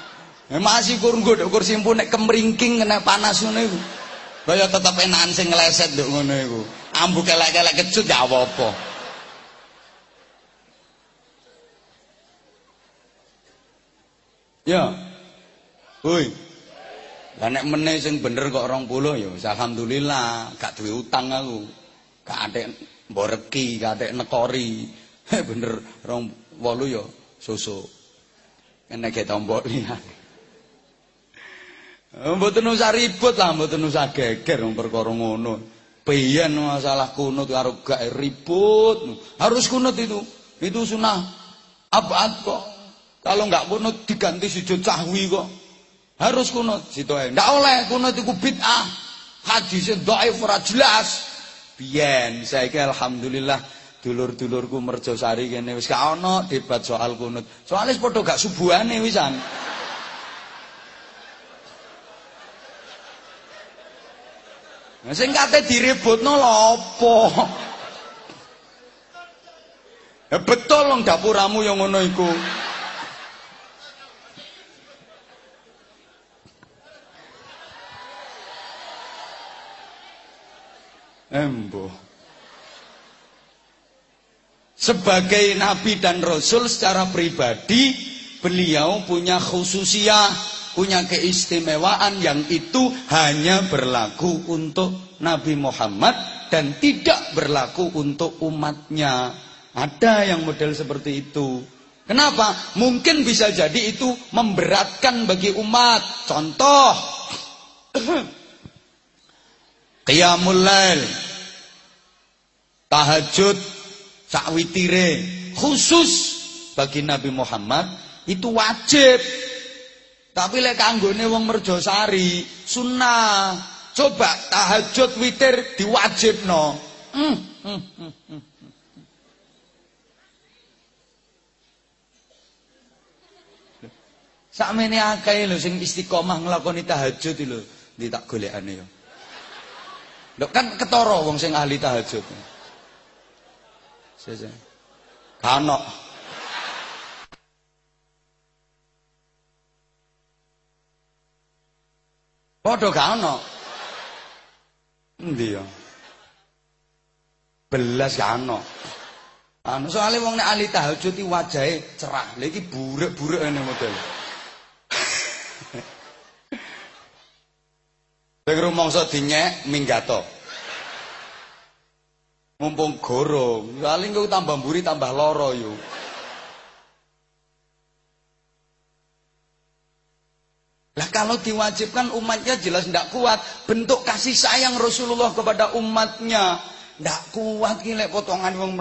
Eh, masih kurunggo nduk kursi empuk nek kemringking kena panas ngono iku. Kaya tetep enakan sing ngeleset nduk ngono iku. Ambu kecut gak apa-apa. Ya. Woi. Lah nek meneh sing bener kok 20 ya alhamdulillah, gak duwe utang aku. Kadek mboreki, kadek nekori. Bener rong wolu ya susu. Kene ge tombok liyan. Mboten usah ribut lah, mboten usah geger wong perkara ngono. Biyen masalah kunut karo gak ribut. Harus kunut itu. Itu sunah abad kok. Kalau enggak kunut diganti sujud sahwi kok. Harus kunut situ ae. Enggak oleh kunut iku bid'ah. Hadisnya dhaif ora jelas. Biyen saiki alhamdulillah dulur-dulurku Merjosari kene wis gak ana debat soal kunut. Soale padha gak subuhane wisan. Nah, sing kate direbutno lho apa? Ya betul wong dapuramu yang ngono iku. Embo. Sebagai nabi dan rasul secara pribadi, beliau punya khususiah, punya keistimewaan yang itu hanya berlaku untuk Nabi Muhammad dan tidak berlaku untuk umatnya. Ada yang model seperti itu. Kenapa? Mungkin bisa jadi itu memberatkan bagi umat. Contoh, Qiyamul Lail. Tahajud sakwitire khusus bagi Nabi Muhammad itu wajib. Tapi lek kanggone wong merjosari sunnah. Coba tahajud witir diwajibno. Hmm, hmm, hmm, hmm. Akeh lho sing istiqomah nglakoni tahajud lho, ndi tak golekane ya. Lho kan ketara wong sing ahli tahajud. Sese. Kanok. Padha gak ono. Endi ya? Belas gak ono. Anu wong nek ahli tahajud iki wajahe cerah. Lha iki buruk-buruk ngene model. Sing rumangsa dinyek minggato. Mumpung gorong, kali engko tambah mburi tambah lara yo. Lah kalau diwajibkan umatnya jelas tidak kuat. Bentuk kasih sayang Rasulullah kepada umatnya. Tidak kuat gila potongan wong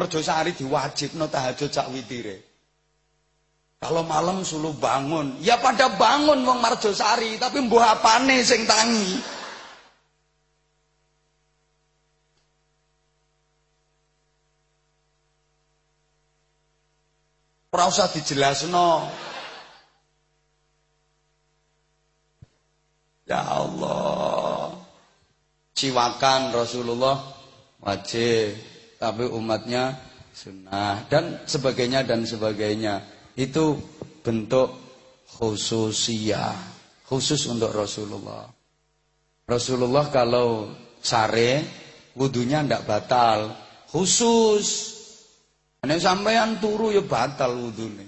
diwajib no tahajud sak witire. Kalau malam sulu bangun, ya pada bangun wong merjosari, tapi mbuh apane sing tangi. Ora usah dijelasno. Ya Allah. Ciwakan Rasulullah wajib, tapi umatnya sunnah dan sebagainya dan sebagainya. Itu bentuk khususiyah, khusus untuk Rasulullah. Rasulullah kalau sare wudunya ndak batal, khusus. Nek sampean turu ya batal wudune.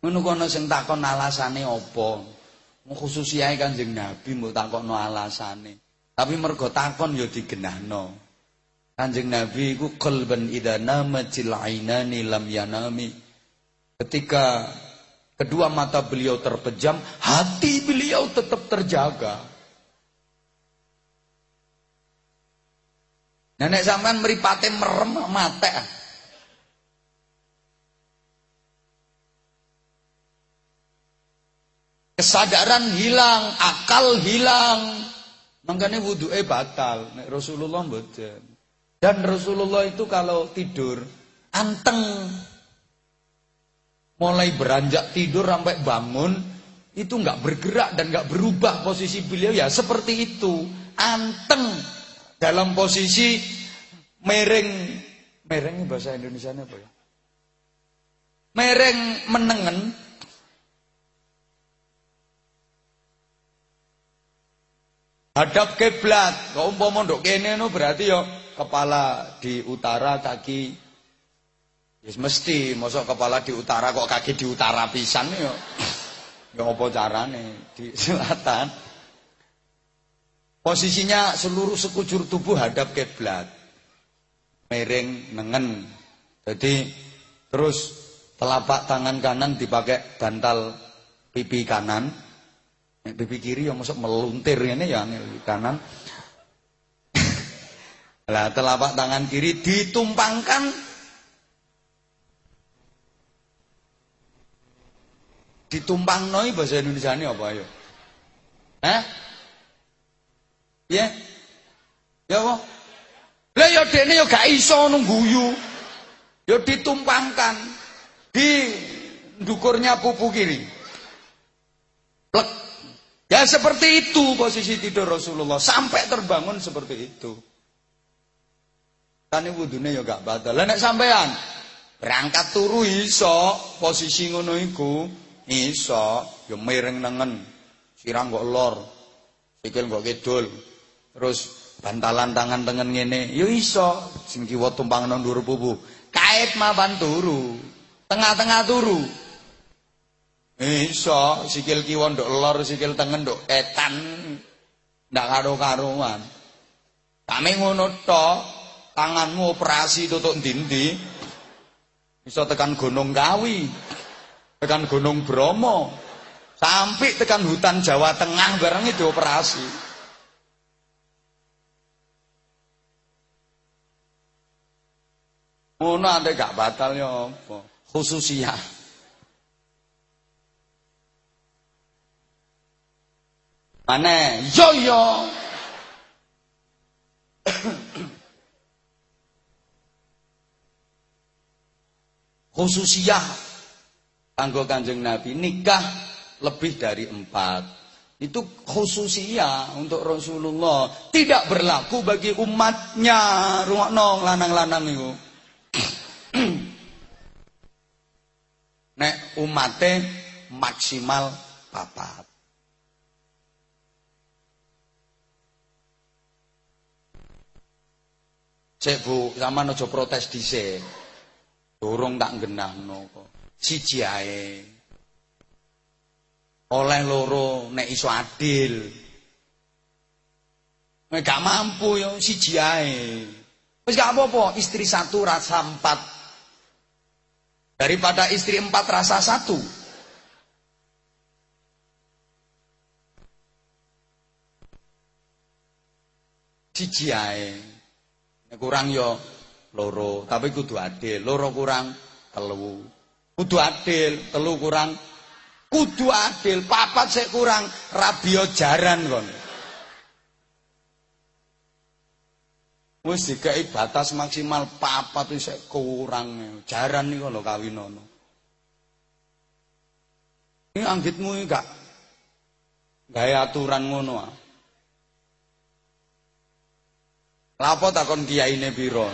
Ngono kono sing takon alasane apa? Khususiahe Kanjeng Nabi mbok takokno alasane. Tapi mergo takon ya digenahno. Kanjeng Nabi iku qalban idza namatil ainani lam yanami. Ketika kedua mata beliau terpejam, hati beliau tetap terjaga. Nenek sampean meripate merem mate. Kesadaran hilang, akal hilang. Makanya wudhunya batal. Nek Rasulullah mboten. Dan Rasulullah itu kalau tidur anteng. Mulai beranjak tidur sampai bangun itu nggak bergerak dan nggak berubah posisi beliau ya seperti itu anteng dalam posisi mereng mereng bahasa Indonesia apa ya mereng menengen hadap kiblat. Kok umpama ndok kene no berarti yo kepala di utara, kaki Yes, mesti mosok kepala di utara kok kaki di utara pisan yo. Ya apa carane di selatan. Posisinya seluruh sekujur tubuh hadap kiblat. Miring nengen. Jadi terus telapak tangan kanan dipakai bantal pipi kanan, pipi kiri yang masuk meluntir ini ya kanan. Lah telapak tangan kiri ditumpangkan ditumpang noi bahasa Indonesia ini apa ya? Hah? Ya? Ya apa? Lah ya dene ya gak iso nungguyu. Ya ditumpangkan di dukurnya pupu kiri. Plek Ya seperti itu posisi tidur Rasulullah sampai terbangun seperti itu. Kan wudune ya gak batal. Lah nek sampean berangkat turu iso posisi ngono iku iso ya miring nengen. Sirang kok lor. Sikil kok kidul. Terus bantalan tangan tengen ngene ya iso sing kiwa tumpang nang dhuwur pupu. Kait mapan turu. Tengah-tengah turu. Iso sikil kiwa nduk lor, sikil tengen nduk etan. Ndak karo-karuan. Kami ngono tok, tanganmu operasi tutuk ndi Iso tekan Gunung Kawi. Tekan Gunung Bromo. Sampai tekan hutan Jawa Tengah bareng itu operasi. Ngono ande gak batal ya apa? Khususiyah. Mana? Yo yo. Khususiyah kanggo Kanjeng Nabi nikah lebih dari empat. Itu khususiyah untuk Rasulullah, tidak berlaku bagi umatnya. Rungokno lanang-lanang itu. Nek umate maksimal papat. Cek Bu, sama aja protes dhisik. Durung tak genahno kok. Siji ae. Oleh loro nek iso adil. Nek gak mampu yo siji ae. Wis gak apa-apa, istri satu rasa empat. Daripada istri empat rasa satu. Siji ae kurang yo loro, tapi kudu adil. Loro kurang telu. Kudu adil, telu kurang kudu adil. Papat sik kurang rabio jaran kon. Wis dikai batas maksimal papat sik kurang. Jaran niku lho kawinono. Ini anggitmu iki gak gawe aturan ngono ah. Lapo takon kiyaine pira?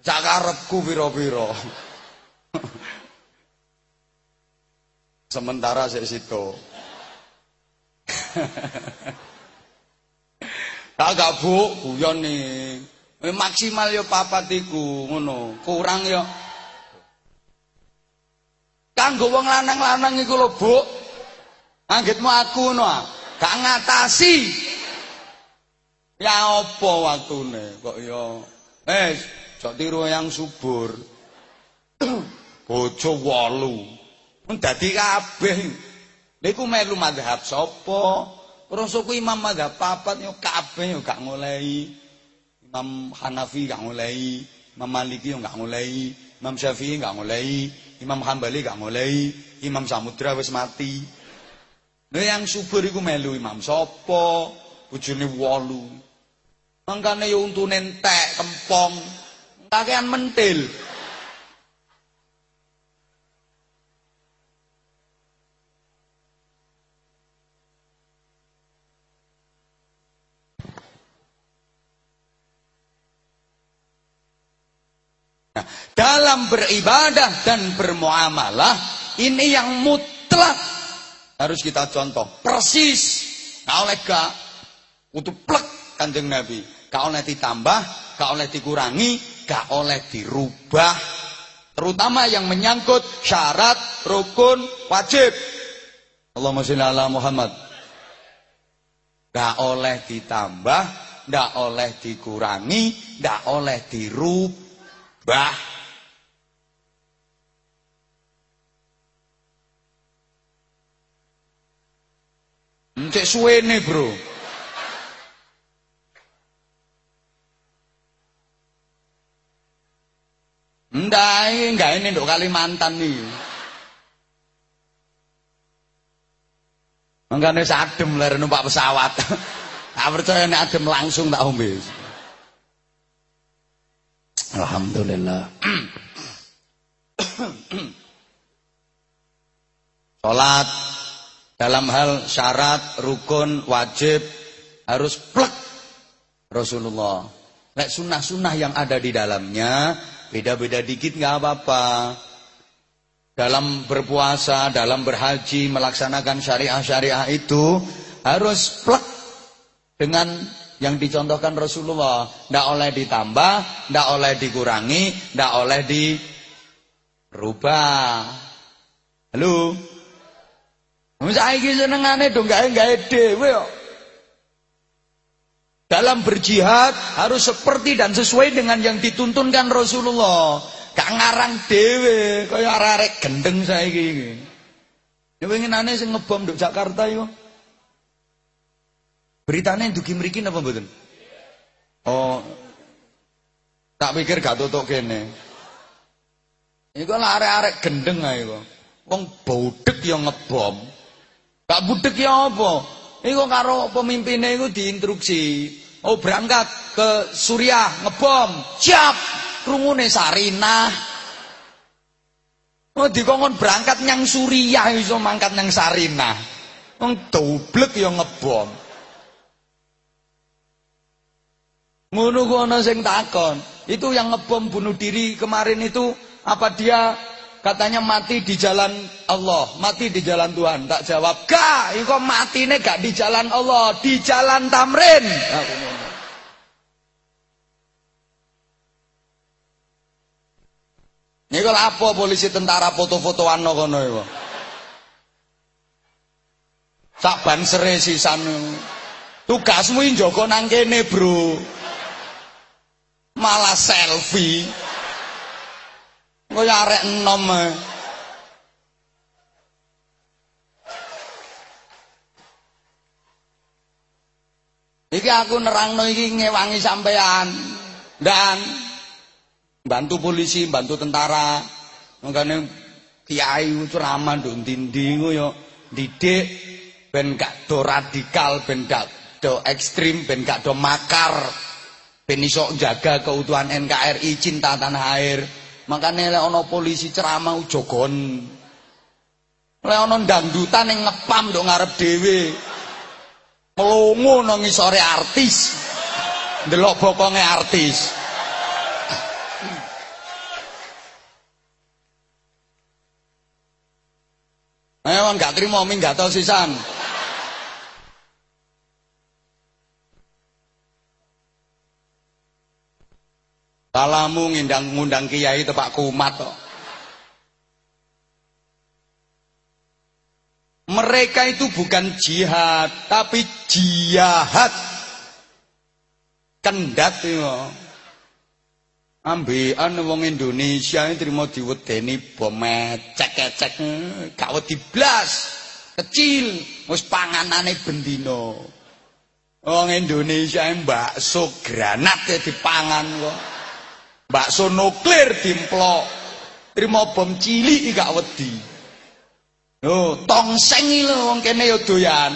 Sak karepku pira-pira. Sementara sik situ. Agak bu, guyon nih. Maksimal yo papat iku ngono. Kurang yo. Kanggo wong lanang-lanang iku lho, Bu. Anggitmu aku ngono ah. Gak ngatasi. Ya apa waktune kok yo. Eh, jok tiru yang subur. Bojo 8. Dadi kabeh. Niku melu madhab sapa? Rasaku imam madhab papat yo kabeh yo gak ngolehi. Imam Hanafi gak ngolehi, Imam Maliki yo gak ngolehi, Imam Syafi'i gak ngolehi, Imam Hambali gak ngolehi, Imam Samudra wis mati. Nah yang subur iku melu imam sapa? Bojone 8. Mangkane yo untune entek kempong. Kakean mentil. Nah, dalam beribadah dan bermuamalah ini yang mutlak harus kita contoh persis. Gak oleh gak utuh plek kanjeng Nabi. Gak oleh ditambah, gak oleh dikurangi, gak oleh dirubah. Terutama yang menyangkut syarat, rukun, wajib. Allahumma sholli ala Muhammad. Gak oleh ditambah, gak oleh dikurangi, gak oleh dirubah. Cek suwene, Bro. Ndak, enggak ini nduk Kalimantan nih. Mangkane sadem lere numpak pesawat. Tak percaya nek adem langsung tak ombe. Alhamdulillah. Salat dalam hal syarat, rukun, wajib harus plek Rasulullah. Lek sunnah-sunnah yang ada di dalamnya beda-beda dikit nggak apa-apa. Dalam berpuasa, dalam berhaji, melaksanakan syariah-syariah itu harus plek dengan yang dicontohkan Rasulullah. Tidak oleh ditambah, tidak oleh dikurangi, tidak oleh dirubah. Halo? Saiki senengane dong gawe-gawe dhewe kok. Dalam berjihad harus seperti dan sesuai dengan yang dituntunkan Rasulullah. Gak ngarang dhewe kaya arek-arek gendeng saiki iki. Ya pengenane sing ngebom nduk Jakarta iku. Beritane dugi mriki napa mboten? Oh. Tak pikir gak tutuk kene. Iku lah arek-arek gendeng ae kok. Wong bodhek ya ngebom. Gak budek ya apa? Iku karo pemimpinnya iku diinstruksi. Oh berangkat ke Suriah ngebom. Siap. Krungune Sarinah. Oh dikongkon berangkat nyang Suriah iso mangkat nyang Sarinah. Wong doblek ya ngebom. Ngono ku ana sing takon. Itu yang ngebom bunuh diri kemarin itu apa dia katanya mati di jalan Allah, mati di jalan Tuhan. Tak jawab, gak, kok matine gak di jalan Allah, di jalan Tamrin. Ini kalau apa polisi tentara foto-fotoan kono iku? Sak ban sere sisan. Tugasmu njogo nang kene, Bro. Malah selfie. Kaya arek enom. Iki aku nerangno iki ngewangi sampean. Dan bantu polisi, bantu tentara. Makane kiai ceramah nduk ndi-ndi yo didik ben gak do radikal, ben gak do ekstrim, ben gak do makar. Ben iso jaga keutuhan NKRI, cinta tanah air. Makanya lek ana polisi ceramah ujogon. Lek ana dangdutan ning ngepam ndok ngarep dhewe. Melungu nang ngisore artis. Ndelok bokonge artis. Ayo gak trimo minggat sisan. Salamu ngundang ngundang kiai tepak kumat kok. Mereka itu bukan jihad, tapi jihad. Kendat yo. Ambekan wong Indonesia trimo diwedeni bom cek-cek gak wedi blas. Kecil, wis panganane bendina. Wong Indonesia bakso granat ya dipangan kok. Bakso nuklir dimplok. Trimo bom cilik gak wedi. Tong seng lho wong kene yo doyan.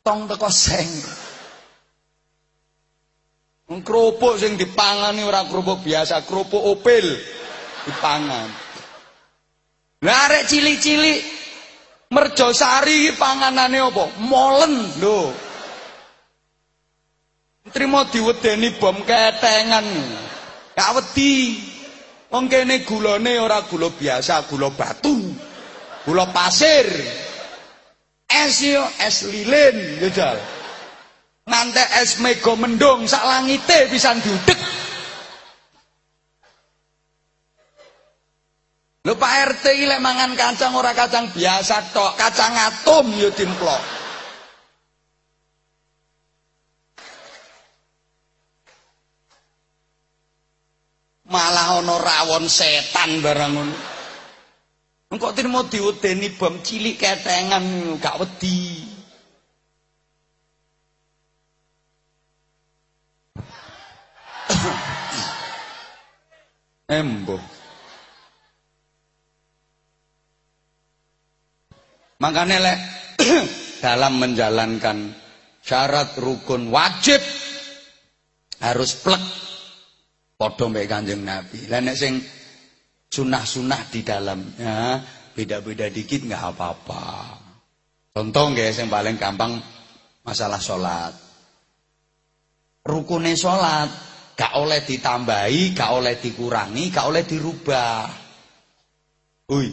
Tong teko seng. Kerupuk sing dipangani ora kerupuk biasa, kerupuk opel dipangan. Lah arek cilik-cilik merjosari panganane apa? Molen lho. Trimo diwedeni bom ketengan. Gak wedi. Wong kene gulane ora gula biasa, gula batu. Gula pasir. Es yo es lilin, jajal. Nante es mego mendung sak langite bisa diudek. Lho Pak RT iki mangan kacang ora kacang biasa tok, kacang atom ya dimplok. Malah ana rawon setan barang ngono. Engko trimo diudeni bom cilik ketengan gak wedi. Embo. Makanya lek dalam menjalankan syarat rukun wajib harus plek padha mbek Kanjeng Nabi. Lah nek sing sunah-sunah di dalamnya beda-beda dikit nggak apa-apa. Contoh guys yang paling gampang masalah sholat. Rukunnya sholat Gak oleh ditambahi, gak oleh dikurangi, gak oleh dirubah. Ui.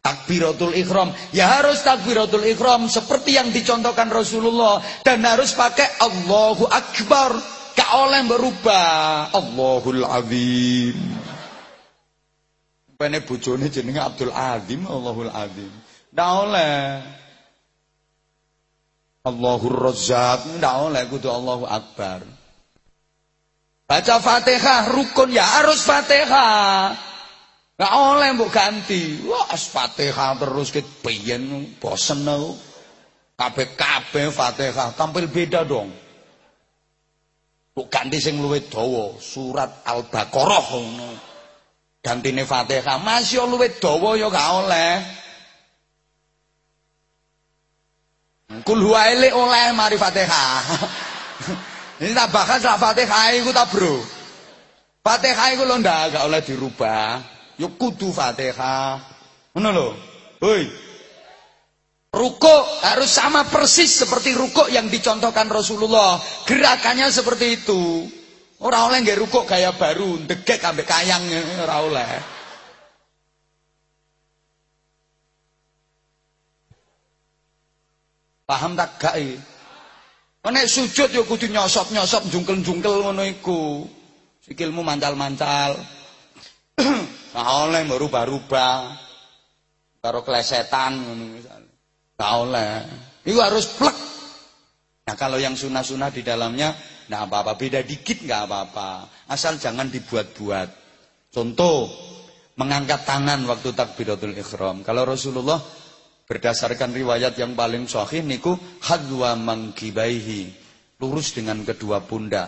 Takbiratul ikhram. Ya harus takbiratul ikhram seperti yang dicontohkan Rasulullah dan harus pakai Allahu Akbar. Gak oleh berubah. Allahul Azim. Pene bojone jenenge Abdul Azim, Allahul Azim. Ndak oleh. Allahur Razzaq, ndak oleh kudu Allahu Akbar. Baca Fatihah rukun ya harus Fatihah. Gak oleh mbok ganti. Wah, Fatihah terus ket piyen bosen aku. Kabeh-kabeh Fatihah tampil beda dong. Mbok ganti sing luwih dawa, surat Al-Baqarah ngono. Gantine Fatihah masih luwih dawa ya gak oleh. Kul oleh mari Fatihah. Ini tak bahas lah Fatihah iku tak bro. Fatihah iku lho ndak gak oleh dirubah. Yo kudu Fatihah. Ngono lho. Hoi. Ruko harus sama persis seperti ruko yang dicontohkan Rasulullah. Gerakannya seperti itu. Orang oleh nggak ruko gaya baru, degek ambek kayang ora oleh. Paham tak gak Nek sujud ya kudu nyosop-nyosop jungkel-jungkel ngono iku. Sikilmu mancal-mancal. Nah oleh merubah-rubah. Karo klesetan ngono. Gak oleh. Itu harus plek. Nah kalau yang sunah-sunah di dalamnya Nah apa-apa, beda dikit nggak apa-apa. Asal jangan dibuat-buat. Contoh, mengangkat tangan waktu takbiratul ikhram. Kalau Rasulullah Berdasarkan riwayat yang paling sahih niku hadwa mangkibaihi. Lurus dengan kedua pundak.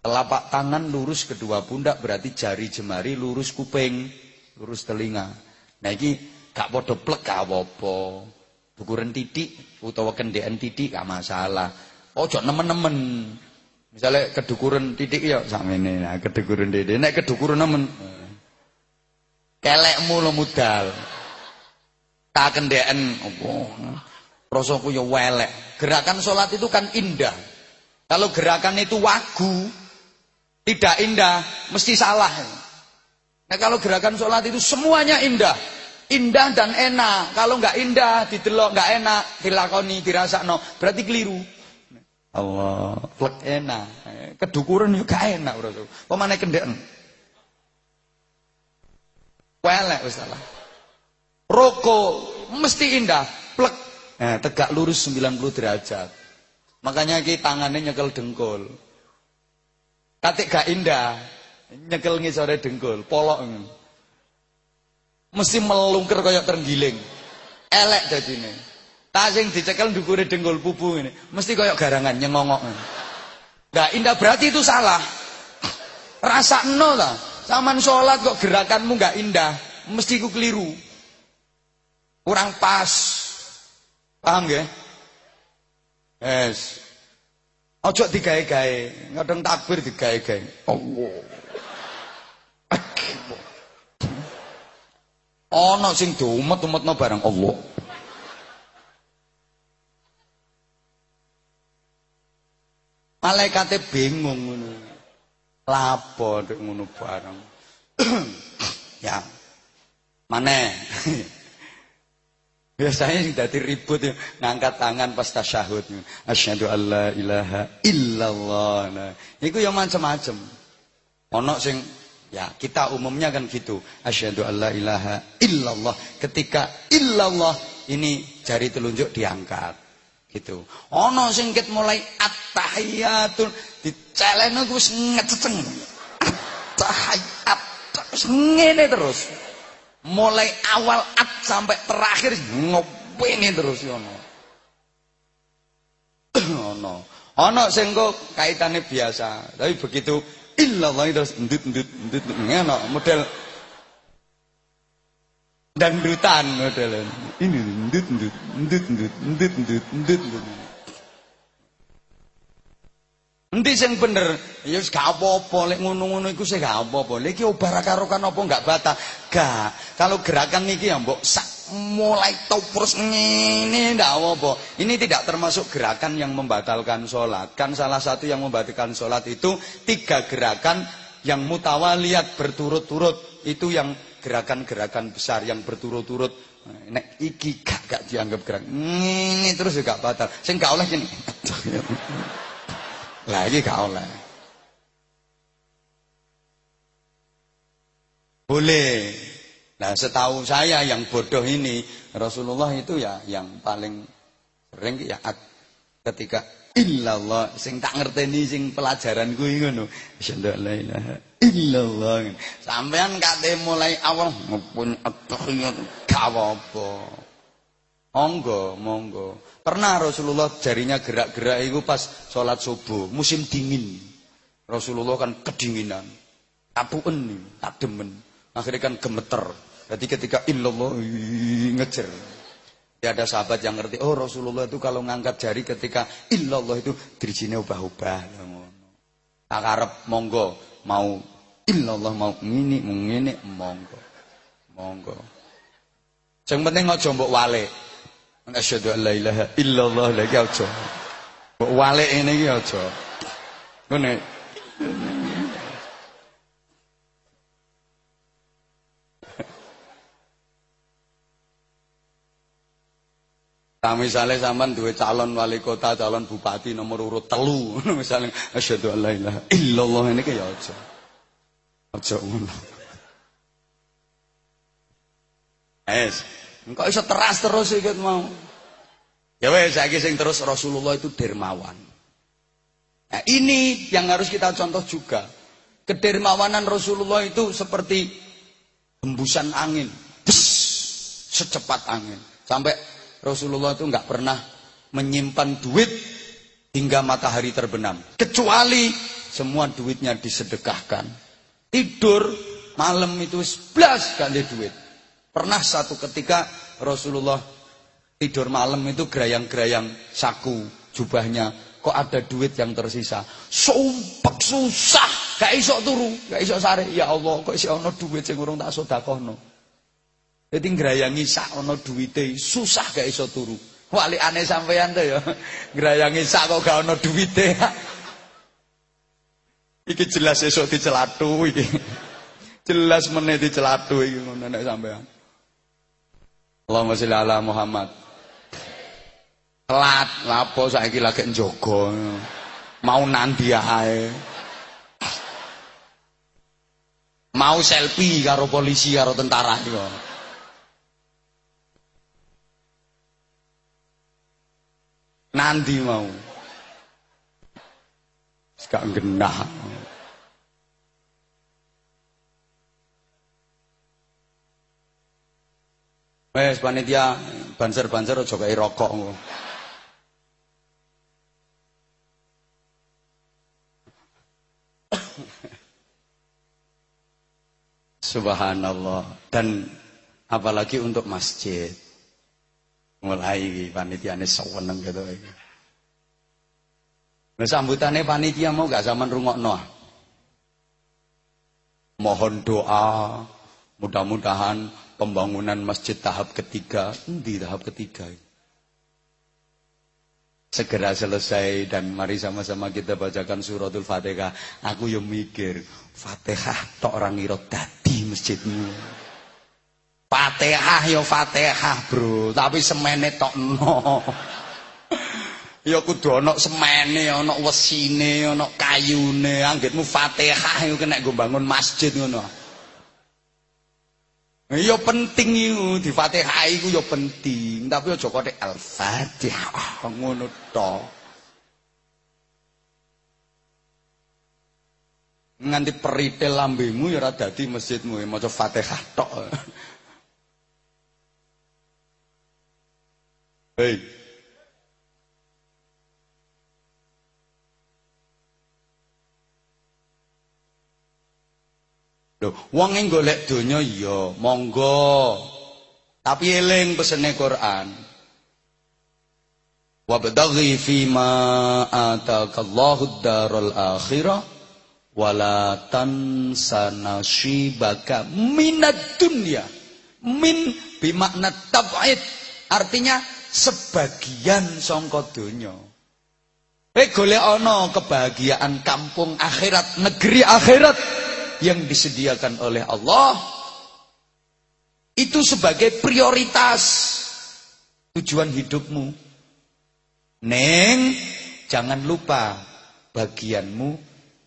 Telapak tangan lurus kedua pundak berarti jari jemari lurus kuping, lurus telinga. Nah ini gak podo plek apa-apa. Bukuran titik utawa kendean titik gak masalah. Ojo nemen-nemen. Misalnya kedukuran titik ya ini. Nah, kedukuran titik. Nek kedukuran nemen. Kelekmu lo mudal. Tak kendeken apa? Rasaku ya welek. Gerakan sholat itu kan indah. Kalau gerakan itu wagu, tidak indah, mesti salah. Nah kalau gerakan sholat itu semuanya indah. Indah dan enak. Kalau nggak indah, didelok nggak enak, dilakoni, dirasakno, berarti keliru. Allah, plek enak. Kedukuran juga enak, Bro. Pemane kendeken. Welek wis salah. Roko mesti indah, plek. Nah, tegak lurus 90 derajat. Makanya ki tangannya nyekel dengkul. Katik gak indah, nyekel ngisore dengkul, polok. Mesti melungker kaya terenggiling. Elek dadine. Tak sing dicekel ndukure dengkul pupu ini, mesti kaya garangan nyengongok. Nah, indah berarti itu salah. Rasa no lah. Saman sholat kok gerakanmu gak indah, mesti ku keliru. Kurang pas. Paham gak? Yes. Ojo digawe-gawe, ngadeng takbir digawe-gawe. Allah. Ana sing diumet-umetno barang Allah. Malaikate bingung ngono. Lapo ngono barang. ya. Maneh. Biasanya sing dadi ribut ya, ngangkat tangan pas tasyahud. Asyhadu alla ilaha illallah. Nah, iku yang macam-macam. Ono sing ya kita umumnya kan gitu. Asyhadu alla ilaha illallah. Ketika illallah ini jari telunjuk diangkat. Gitu. Ono sing ket mulai at-tahiyatul diceleno wis ngececeng. At-tahiyat wis ngene terus mulai awal at sampai terakhir ngopeni terus ono. ono. Ono sing kok kaitane biasa, tapi begitu illallah terus ndut-ndut ndut ngono model dangdutan model ini ndut ndut ndut ndut ndut ndut ndut ndut Endi sing bener? Ya wis gak apa-apa, lek ngono-ngono iku sing gak apa-apa. Lek iki obah karo kan apa gak batal. Gak. Kalau gerakan niki ya mbok sak mulai terus ngene ndak apa-apa. Ini tidak termasuk gerakan yang membatalkan sholat. Kan salah satu yang membatalkan sholat itu tiga gerakan yang mutawaliat berturut-turut. Itu yang gerakan-gerakan besar yang berturut-turut. Nek iki gak, gak dianggap gerak. Ini terus juga batal. Sing gak oleh gini. Lagi gak oleh. Boleh. Nah setahu saya yang bodoh ini Rasulullah itu ya yang paling sering ya ketika illallah sing tak ngerteni sing pelajaran kuwi ngono. Asyhadu la illallah. Sampean kate mulai awal ngepun at-tahiyat gak apa-apa. Monggo, monggo. Pernah Rasulullah jarinya gerak-gerak itu pas sholat subuh, musim dingin. Rasulullah kan kedinginan. Tapuan nih, tak demen. Akhirnya kan gemeter. Jadi ketika illallah ngejer. Ya ada sahabat yang ngerti, oh Rasulullah itu kalau ngangkat jari ketika illallah itu dirijine ubah-ubah. Tak harap monggo mau illallah mau ngini, ngini, monggo. Monggo. Yang penting aja mbok wale. Asyhadu an la ilaha illallah lagi aja. Mbok walik ngene iki aja. Misalnya sampean duwe calon wali kota, calon bupati nomor urut telu, misalnya asyhadu an la ilaha illallah ini ya aja. Aja ngono. Es. Engkau bisa teras terus ikut mau. Ya wes saya sing terus Rasulullah itu dermawan. Nah, ini yang harus kita contoh juga. Kedermawanan Rasulullah itu seperti hembusan angin. Bus, secepat angin. Sampai Rasulullah itu nggak pernah menyimpan duit hingga matahari terbenam. Kecuali semua duitnya disedekahkan. Tidur malam itu 11 kali duit. Pernah satu ketika Rasulullah tidur malam itu gerayang-gerayang saku jubahnya kok ada duit yang tersisa. Sumpek susah, gak iso turu, gak iso sare. Ya Allah, kok isi ono duit sing urung tak sedekahno. Dadi ngrayangi sak ana duwite susah gak iso turu. Walikane sampean to ya. Ngrayangi sak kok gak ana duwite. iki jelas esuk dicelatu iki. Jelas meneh dicelatu iki ngono nek sampean. Allahumma sholli ala Muhammad. Telat, lapo saiki lagi njogo. Mau nandi ae. Mau selfie karo polisi karo tentara iki. Nanti mau. Gak genah. Wes panitia banser-banser aja kaya rokok. Subhanallah dan apalagi untuk masjid mulai panitiane seweneng gitu iki. Nah, panitia mau gak zaman rungokno. Mohon doa, mudah-mudahan pembangunan masjid tahap ketiga, di tahap ketiga. Segera selesai dan mari sama-sama kita bacakan suratul Fatihah. Aku yang mikir, Fatihah tok orang ngira dadi masjidmu. Fatihah ya Fatihah, Bro, tapi semene tokno. ya kudu ana semene, ana wesine, ana kayune, anggitmu Fatihah iku kena nggo bangun masjid ngono. Ya penting iku, di Fatihah iku ya penting, tapi aja kok Al-Fatihah ngono tok. nganti peritel lambemu ya ora dadi masjidmu maca Fatihah tok Hei. Lho, wong golek donya iya, monggo. Tapi eling pesene Quran. Wabtaghi fima atakallahu darul akhirah wala tansa nasibaka minad dunya. Min bimakna tab'id. Artinya sebagian sangka donya. Eh golek ana kebahagiaan kampung akhirat, negeri akhirat yang disediakan oleh Allah itu sebagai prioritas tujuan hidupmu. Neng, jangan lupa bagianmu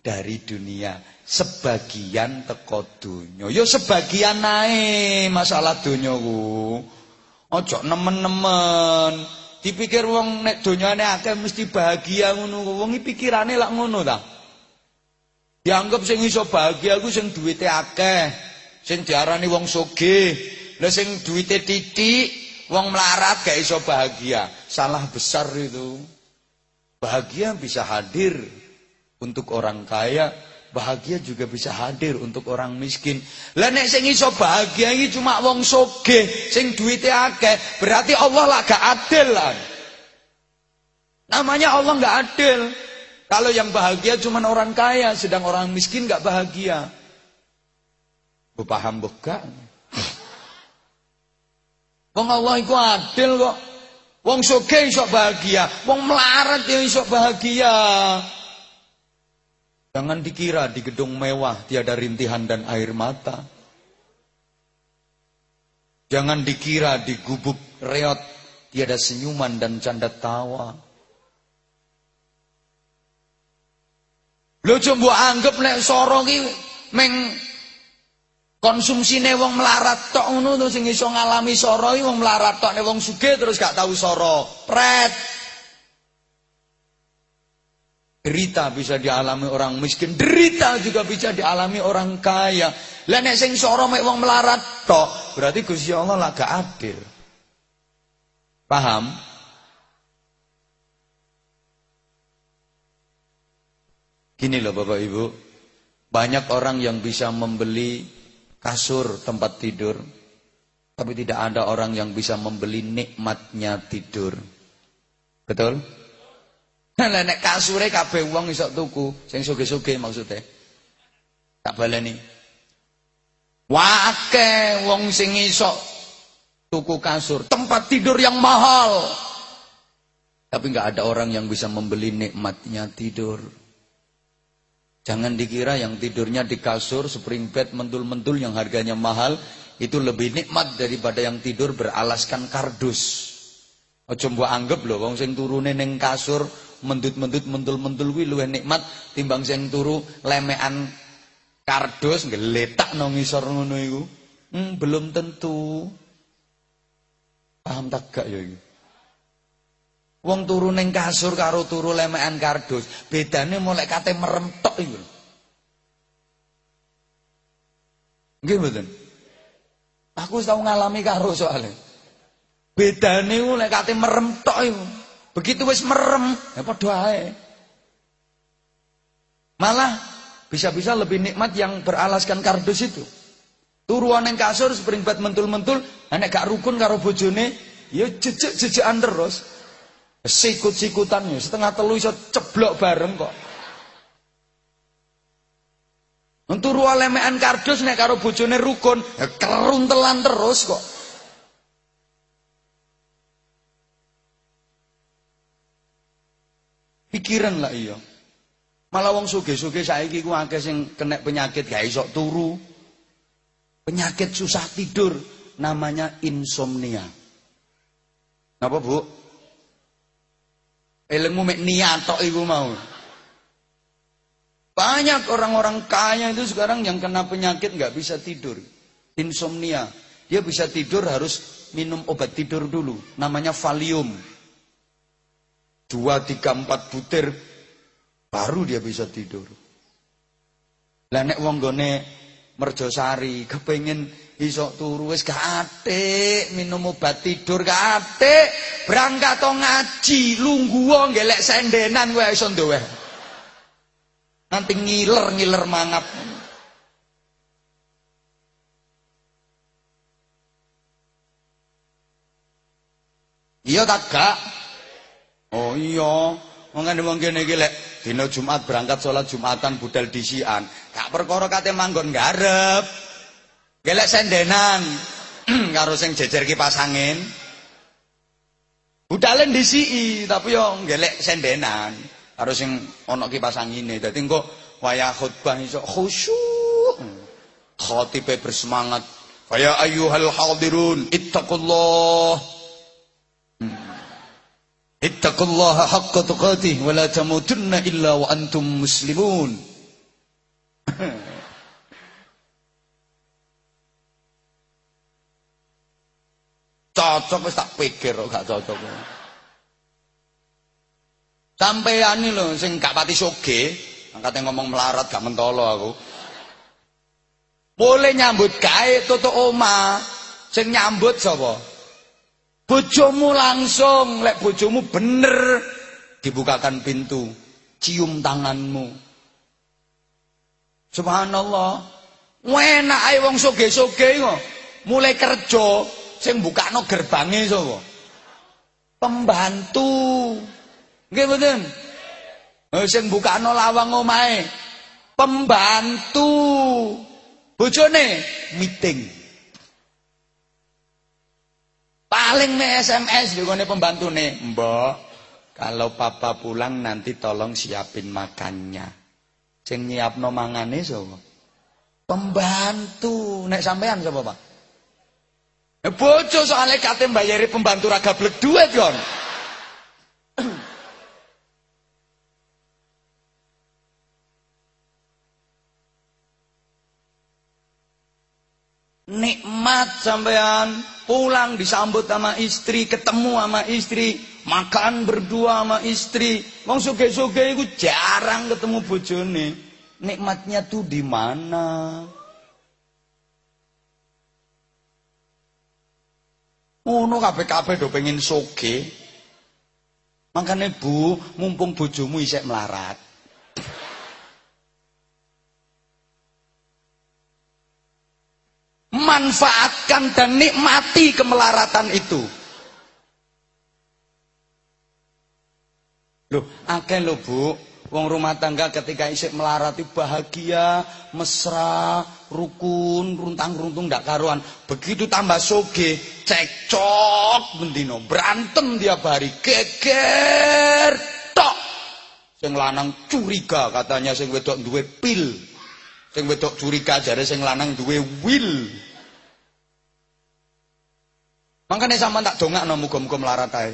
dari dunia. Sebagian teko donya. Yo ya sebagian nae masalah donya. Ojo nemen-nemen. Dipikir wong nek donyane akeh mesti bahagia ngono. Wong iki pikirane lak ngono ta. Dianggap sing iso bahagia ku sing duwite akeh, sing diarani wong sugih. Lah sing duwite titik, wong melarat gak iso bahagia. Salah besar itu. Bahagia bisa hadir untuk orang kaya, bahagia juga bisa hadir untuk orang miskin. Lah nek sing iso bahagia iki cuma wong sugih, sing duwite akeh, berarti Allah lah gak adil lah. Namanya Allah gak adil. Kalau yang bahagia cuma orang kaya, sedang orang miskin gak bahagia. Bu paham bukan? Wong Allah iku adil kok. Wong sugih iso bahagia, wong melarat ya iso bahagia. Jangan dikira di gedung mewah tiada rintihan dan air mata. Jangan dikira di gubuk reot tiada senyuman dan canda tawa. Lo coba anggap nek soro ki meng wong melarat tok ngono to sing iso ngalami soro wong melarat tok nek wong sugih terus gak tahu soro. Pret. Derita bisa dialami orang miskin, derita juga bisa dialami orang kaya. Lah nek sing soro mek wong melarat tok, berarti Gusti Allah lah gak adil. Paham? Gini loh Bapak Ibu, banyak orang yang bisa membeli kasur tempat tidur, tapi tidak ada orang yang bisa membeli nikmatnya tidur. Betul? Lah nek kasure kabeh wong iso tuku, sing sugih-sugih maksude. Tak baleni. Wake wong sing iso tuku kasur, tempat tidur yang mahal. Tapi nggak ada orang yang bisa membeli nikmatnya tidur. Jangan dikira yang tidurnya di kasur, spring bed, mentul-mentul yang harganya mahal, itu lebih nikmat daripada yang tidur beralaskan kardus. Ojo mbok anggap lho wong sing turune ning kasur mendut-mendut mentul-mentul kuwi luwih nikmat timbang sing turu lemekan kardus ngeletak nang ngisor ngono iku. Hmm, belum tentu. Paham tak gak ya iki? Wong turu ning kasur karo turu lemekan kardus, bedane mulai kate merem tok iku. Nggih mboten? Aku tau ngalami karo soalnya. Bedane lek kate merem tok iku. Begitu wis merem, ya padha ae. Malah bisa-bisa lebih nikmat yang beralaskan kardus itu. Turuan yang kasur spring bed mentul-mentul, nek gak rukun karo bojone, ya jejek-jejekan terus. Sikut-sikutan ya, setengah telu iso ceblok bareng kok. Untuk ruang lemean kardus nek karo bojone rukun, ya keruntelan terus kok. Pikiran lah iya. Malah wong suge-suge saiki ku akeh sing kena penyakit gak iso turu. Penyakit susah tidur namanya insomnia. Napa, Bu? Elmu mek niat tok iku mau. Banyak orang-orang kaya itu sekarang yang kena penyakit nggak bisa tidur. Insomnia. Dia bisa tidur harus minum obat tidur dulu. Namanya Valium. Dua, tiga, empat butir. Baru dia bisa tidur. Lah nek wong gone merjosari kepengen iso turu wis gak atik minum obat tidur gak atik berangkat to ngaji lungguh ngelek sendenan wae iso nduwe Nanti ngiler-ngiler mangap. Iya tak gak? Oh iya. Mengene wong kene iki lek dina Jumat berangkat sholat Jumatan budal disian, gak perkara kate manggon garep. Gelek sendenan karo sing jejer kipas angin. Budalen disii tapi yo gelek sendenan karo sing ana kipas angine. Dadi engko wayah khutbah iso khusyuk. Khatibe bersemangat. Ya ayyuhal hadirun ittaqullah. Ittaqullaha haqqa tuqatih wa la tamutunna illa wa antum muslimun. cocok wis tak pikir kok gak cocok. Sampeyan iki lho sing gak pati soge, angkate ngomong melarat gak mentolo aku. Boleh nyambut gawe tutuk oma. Sing nyambut sapa? Bojomu langsung, lek bojomu bener dibukakan pintu, cium tanganmu. Subhanallah. Enak ae wong soge-soge kok. Mulai kerja sing bukakno gerbange sapa? Pembantu. Nggih mboten? Eh sing bukakno lawang omahe pembantu. Bojone meeting. Paling nih SMS juga nih pembantune, Mbok, kalau papa pulang nanti tolong siapin makannya. Sing nyiapno mangane sapa? Pembantu. Nek sampean sapa, Pak? Bojo soalnya kate mbayari pembantu raga blek duit kon. nikmat sampean pulang disambut sama istri ketemu sama istri makan berdua sama istri. Wong suge-suge itu jarang ketemu bojone. Nikmatnya tuh di mana? Ngono kabeh-kabeh do pengen soge makanya bu mumpung bojomu isek melarat manfaatkan dan nikmati kemelaratan itu. Loh, akeh lho Bu, Wong rumah tangga ketika isik melarat bahagia, mesra, rukun, runtang-runtung ndak karuan. Begitu tambah soge, cekcok bendino, berantem dia hari, geger tok. Sing lanang curiga katanya sing wedok duwe pil. Sing wedok curiga jare sing lanang duwe will. Makanya sama tak dongak no muga-muga melarat ae.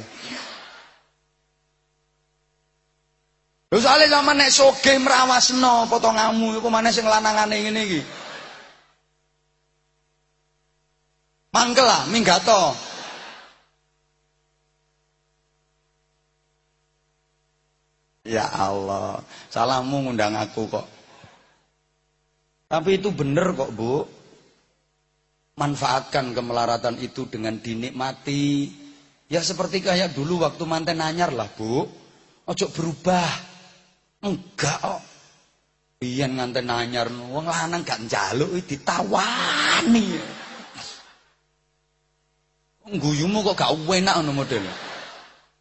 Lho soalé zaman nek soge mrawasno potonganmu iku maneh sing lanangane ngene iki. Mangkel lah, minggato. Ya Allah, salahmu ngundang aku kok. Tapi itu bener kok, Bu. Manfaatkan kemelaratan itu dengan dinikmati. Ya seperti kayak dulu waktu manten anyar lah, Bu. Ojo berubah. Enggak kok. Biyen nganten anyar wong lanang gak njaluk ditawani. Guyumu kok gak enak ngono model.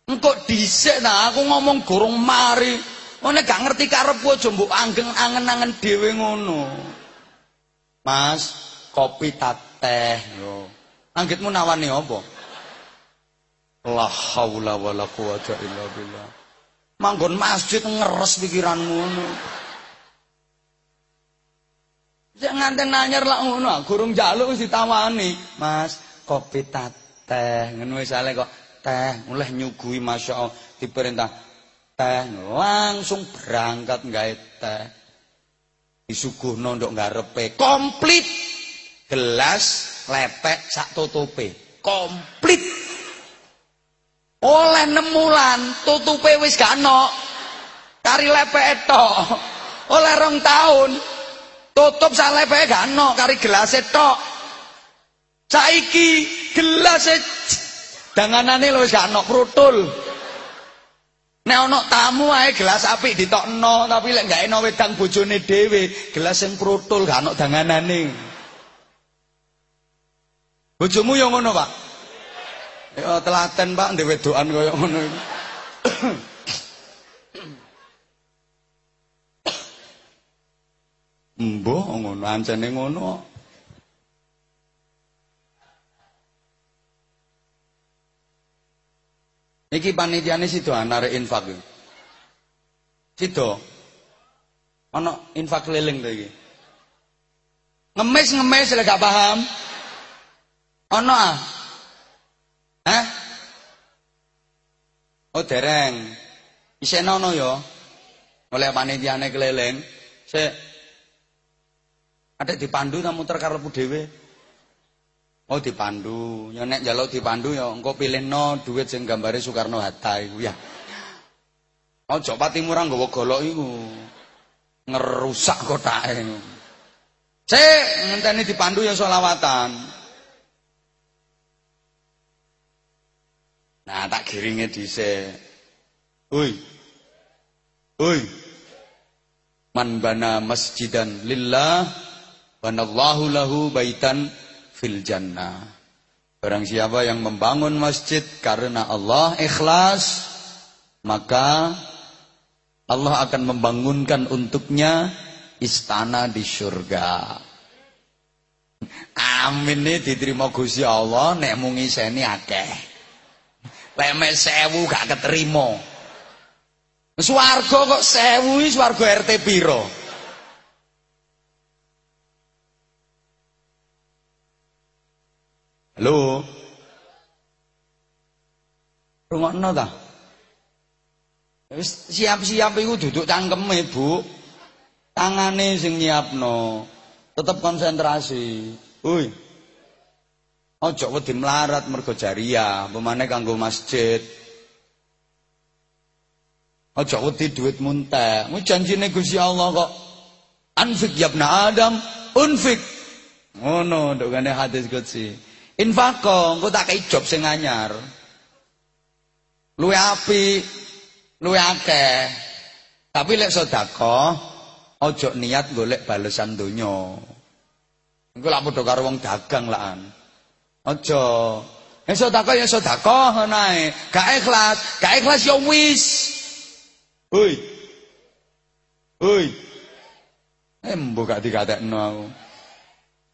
Engko dhisik nah aku ngomong gorong mari. Ono gak ngerti karepku aja mbok anggeng angen-angen dhewe ngono. Mas, kopi teh yo. Anggitmu nawani apa? La haula wala quwata illa billah manggon masjid ngeres pikiranmu ngono. Sing nganten nanyar lak ngono, ah, gurung jaluk wis ditawani. Mas, kopi teh, ngono wis kok teh, mulai nyugui Masya Allah diperintah teh langsung berangkat gawe teh. Disuguhno ndok ngarepe komplit. Gelas lepek sak tutupe. Komplit. Oleh nemulan tutupe wis gak ana. Kari lepeke tok. Oleh rong tahun tutup sak lepeke gak ana, kari gelase tok. Saiki gelase danganane lho wis gak ana prutul. Nek ana tamu ae gelas apik ditokno, tapi lek gak wedang bojone dhewe, gelas sing prutul gak ana danganane. Bojomu yo ngono, Pak. Ya telaten Pak ndek wedokan kaya ngono iki. Mbah ngono ancene ngono. Iki panitiane sido anare infak. Sido. Ana infak keliling to iki. Ngemis-ngemis lek gak paham. Ana ah Hah? Oh dereng. Isih nono ya. Oleh panitiane keliling. Sik. Ada dipandu ta muter karepku dhewe. Oh dipandu. Ya nek njaluk dipandu ya engko pilihno duit sing gambare Soekarno Hatta iku ya. Aja pati murah nggawa golok iku. Ngerusak kotake. Sik, ngenteni dipandu ya selawatan. Nah, tak giringe dhisik. Oi. Oi. Man bana masjidan lillah banallahu lahu baitan fil jannah. Barang siapa yang membangun masjid karena Allah ikhlas, maka Allah akan membangunkan untuknya istana di surga. Amin nih diterima Gusti Allah nek mung iseni akeh. Lemek sewu gak keterima. Swarga kok sewu iki RT piro? Halo. Rungokno ta? Wis siap-siap iku duduk cangkeme, Bu. Tangane sing nyiapno. Tetep konsentrasi. Woi. Ojo wedi melarat mergo jariah, pemane kanggo masjid. Ojo wedi duit muntah. Mu janjine Gusti Allah kok. Anfik ya Adam, unfik. Ngono ndokane hadis qudsi. Infaqo, engko tak kei job sing anyar. Luwe api, luwe akeh. Tapi lek sedekah, ojo niat golek balesan donya. Engko lak padha karo wong dagang lakan. Aja. Yen sedekah ya sedekah ngono ae. Gak ikhlas, gak ikhlas ya wis. Hoi. Hoi. Eh mbok gak dikatekno aku.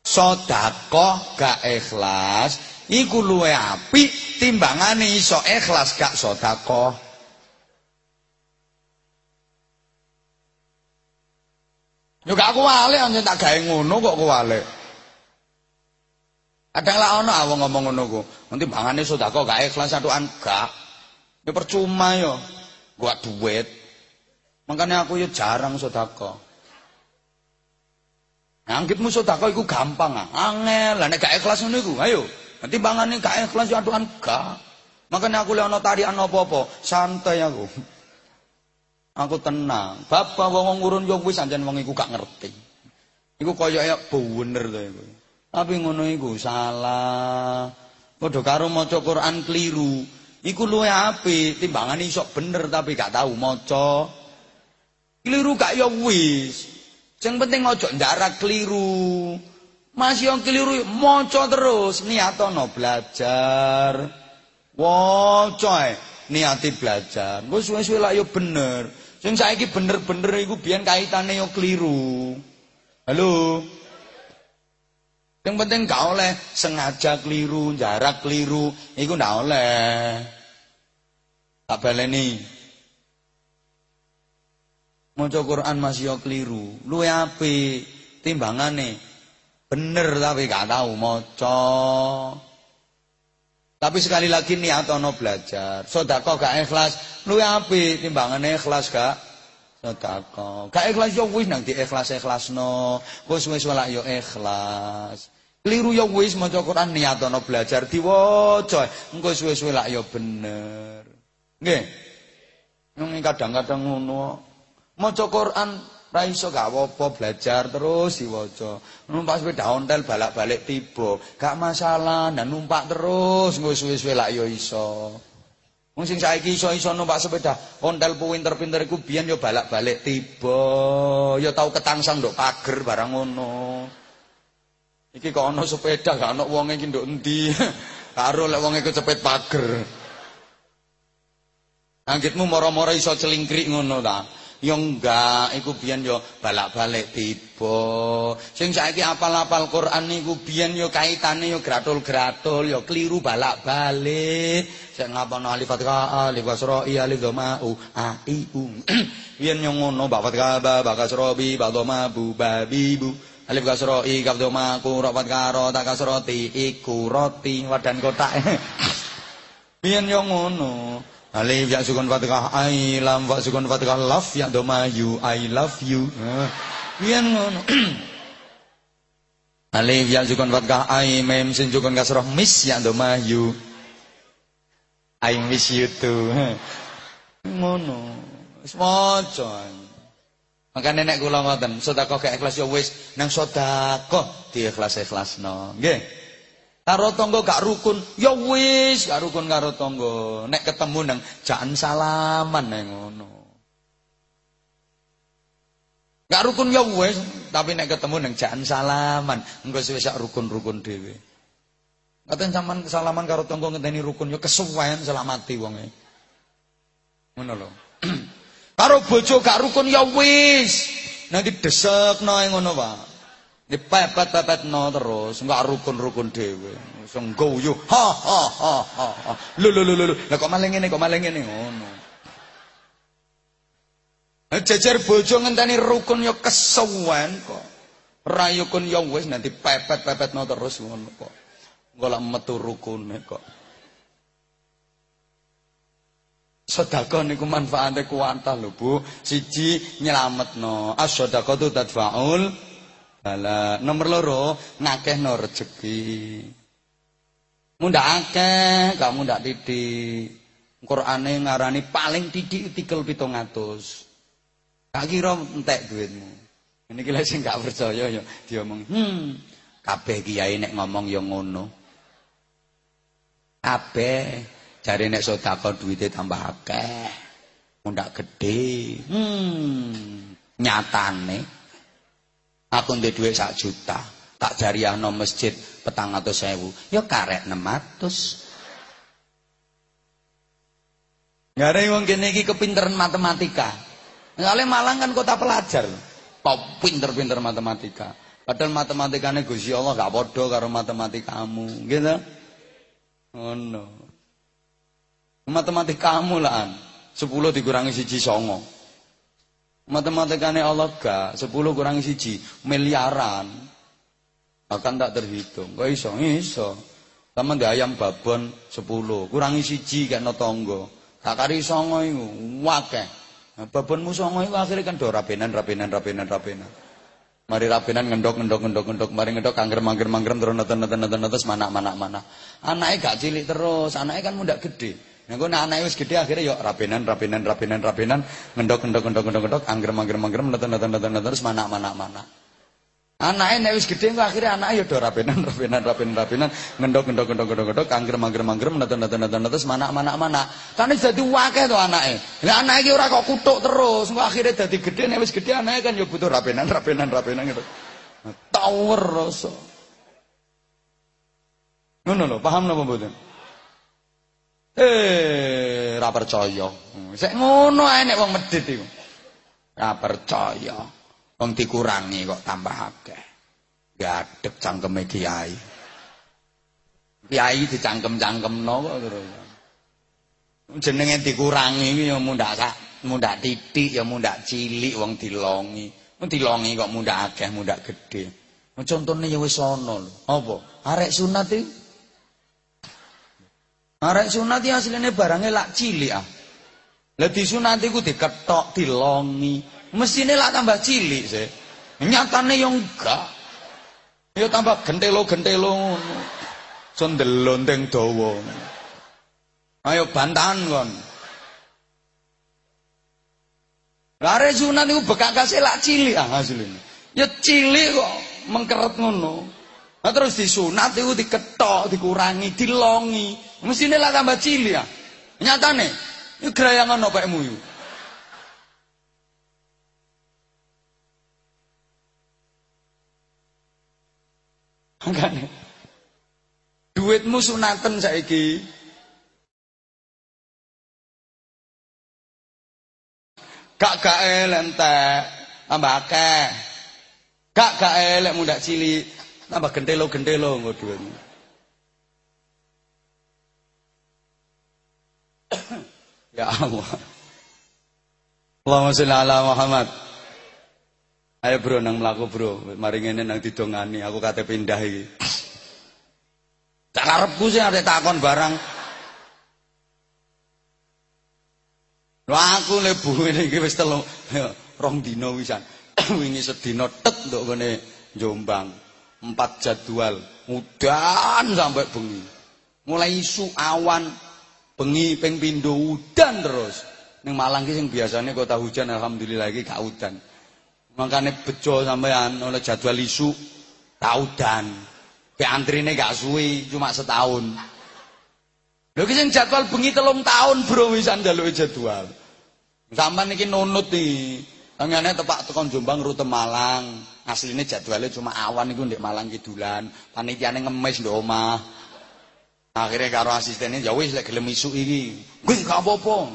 Sedekah gak ikhlas iku luwe apik timbangane iso ikhlas gak sedekah. Yo gak kuwale anjen tak gawe ngono kok kuwale. Kadang lah ono awang ngomong ngono ku. Nanti bangane sedekah gak ikhlas atukan gak. Ya percuma yo. Gua duit. Makanya aku yo jarang sedekah. Anggitmu sedekah iku gampang ah. Angel, lah nek gak ikhlas ngono ayo. Nanti bangane gak ikhlas yo atukan gak. Makanya aku le ono tarian apa-apa, santai aku. Aku tenang. Bapak wong ngurun yo wis anjen wong iku gak ngerti. Iku kaya bener to iku. Tapi ngono iku salah. Padha karo maca Quran keliru. Iku luwe apik timbangane iso bener tapi gak tahu maca. Keliru gak ya wis. Sing penting aja ndarak keliru. Masih yang keliru maca terus niatono belajar. Waca niati belajar. Engko suwe-suwe yo bener. Sing saiki bener-bener iku biyen kaitane yo keliru. Halo. Yang penting gak oleh sengaja keliru, jarak keliru, iku ndak oleh. Tak baleni. Maca Quran masih yo keliru, luwe apik timbangane. Bener tapi gak tahu maca. Tapi sekali lagi niat ono belajar. Sedekah gak ikhlas, luwe apik timbangane ikhlas gak sedekah. Gak ikhlas yo wis nang diikhlas-ikhlasno. Wis wis lak yo ikhlas. Keliru ya wis maca Quran niatono belajar diwaca. Engko suwe-suwe lak ya bener. Nggih. Nang kadang-kadang ngono. Maca Quran ra iso gak apa belajar terus diwaca. Numpak sepeda ontel balak-balik tiba, gak masalah, dan numpak terus engko suwe-suwe ya iso. Wong sing saiki iso-iso numpak sepeda ontel pinter-pinter iku biyen ya balak-balik tiba, ya tau ketangsang nduk pager barang ngono. Iki kok ana sepeda gak ana wonge iki nduk endi. Karo lek wonge kecepet pager. Anggitmu moro-moro iso celingkrik ngono ta. Ya enggak, iku biyen yo balak-balik tiba. Sing saiki apal-apal Quran niku biyen yo kaitane yo gratul-gratul, yo keliru balak-balik. Sing ngapono alif fathah, alif kasra, alif dhamma, u, a, i, u. Biyen yo ngono, ba fathah, ba, ba kasra, bi, ba dhamma, bu, ba, bi, bu. Alif i kaf doma ku rapat karo tak kasro ti iku roti wadan kotak. Biyen yo ngono. Alif ya sukun fathah I lam fa sukun fathah love ya doma you I love you. Biyen ngono. Alif ya sukun fathah I mem sin sukun kasroh miss ya doma you. I miss you too. Ngono. Wis maca. Maka nenek kula ngoten, sedekah gak ikhlas ya wis nang sedekah diikhlas-ikhlasno. Nggih. Karo tangga gak rukun, ya wis gak rukun karo tangga. Nek ketemu nang jangan salaman nang ngono. Gak rukun ya wis, tapi nek ketemu nang jangan salaman, engko wis sak rukun-rukun dhewe. Katen sampean salaman karo tangga ngenteni rukun ya kesuwen selamati wonge. Ngono lho. Karo bojo gak rukun ya wis. Nanti desekno ngono, Pak. Dipepet-pepetno terus, enggak rukun-rukun dhewe. Wong guyu. Ha ha ha ha. Lho lho lho lho. Lah kok maling ngene, kok maling ngene ngono. Jejer bojo ngenteni rukun ya kesuwen kok. Rayukun ya wis nanti pepet-pepetno terus ngono kok. Engko lak metu rukune kok. Sedekah niku manfaate kuwatah lho, Bu. Siji nyelametno. As-shadaqatu tadfa'ul bala. Nomor loro ngakehno rejeki. Mundak akeh, gak mundak titik. Qur'ane ngarani paling titik tikel 700. Gak kira entek duitmu. Ini kira sing gak percaya ya diomong, "Hmm, kabeh kiai nek ngomong ya ngono." Kabeh Jare nek sedekah duwite tambah akeh. Mundak gede. Hmm, nyatane aku ndek dhuwit sak juta, tak jariahno masjid petang atau sewu, ya karek 600. Ngare wong kene iki kepinteran matematika. Soalnya Malang kan kota pelajar. Top pinter-pinter matematika. Padahal matematikanya Gusti Allah gak bodoh karo matematikamu, gitu. Oh no. Matematikamu lah. 10 dikurangi siji songo. Matematikanya Allah gak. 10 kurangi siji miliaran. Akan tak terhitung. Kok iso? Iso. Sama di ayam babon 10, kurangi siji kayak no tonggo. Tak kari songo itu, wakeh. Nah, babonmu songo itu akhirnya kan do rapenan, rapenan, rapenan, rapenan. Mari rapenan ngendok, ngendok, ngendok, ngendok. Mari ngendok kangger, mangger, mangger, terus nonton, nonton, nonton, nonton, mana, mana, mana. Anaknya gak cilik terus, anaknya kan muda gede. Nah, gue anaknya wis gede akhirnya yuk rapenan, rapenan, rapenan, rapenan, ngendok, ngendok, ngendok, ngendok, ngendok, angger, mangger, mangger, nonton, nonton, nonton, terus mana, mana, mana. Anaknya nek wis gedhe kok akhire anake ya do rapenan rapenan rapenan rapenan ngendok ngendok ngendok ngendok. Ngendok kangger mangger mangger neten neten neten terus mana mana mana kan dadi wakeh to anake lah anake iki ora kok kutuk terus. Kok akhire dadi gedhe nek wis gedhe anake kan ya butuh rapenan rapenan rapenan gitu. Tower rasa. Ngono lho paham napa mboten eh ra percaya sik ngono ae nek wong medhit iku ra percaya Wong dikurangi kok tambah akeh. Gadek cangkeme kiai. Kiai dicangkem-cangkemno kok terus. Jenenge dikurangi iki ya mundak sak, mundak titik ya mundak cilik wong dilongi. Wong dilongi kok mundak akeh, mundak gedhe. Contone ya wis ana lho. Apa? Arek sunat iki Arek sunat iki asline barange lak cilik ah. Lah disunat iku diketok, dilongi. Mesine lah tambah cilik sih. Nyatane yang enggak. Ya tambah gentelo-gentelo ngono. Sondelonteng dawa. Ayo bantahan kon. Lare sunat niku bekakase lak cilik ah hasilnya. Ya cilik kok mengkeret ngono. Nah terus disunat itu diketok, dikurangi, dilongi. Mesine lah tambah cilik ah. Nyatane, ini gerayangan opekmu yuk. Makane. Duitmu sunatan saiki. Gak gak elek tambah akeh. Gak gak elek muda cilik, tambah gendelo-gendelo nggo duitmu. ya Allah. Allahumma ala Muhammad. Ayo bro nang mlaku bro, mari nang didongani, aku kate pindah iki. Tak karepku arek takon barang. Lho aku le buwene iki telu rong dina wisan. Wingi sedina tek nduk ngene Jombang. Empat jadwal, udan sampai bengi. Mulai isu awan bengi ping pindho udan terus. Ning Malang ki sing biasane kota hujan alhamdulillah iki gak udan. Makanya bejo sampean oleh jadwal isu taudan. Ke antrine gak suwi, cuma setahun. Lho ki sing jadwal bengi telung tahun bro wisan njaluke jadwal. Sampean iki nunut iki. Tengene tepak tekan Jombang rute Malang. Asline jadwalnya cuma awan iku ndek Malang kidulan. Panitiane ngemis ndek omah. Akhirnya karo asistennya ya wis lek gelem isu iki. Gue gak apa-apa.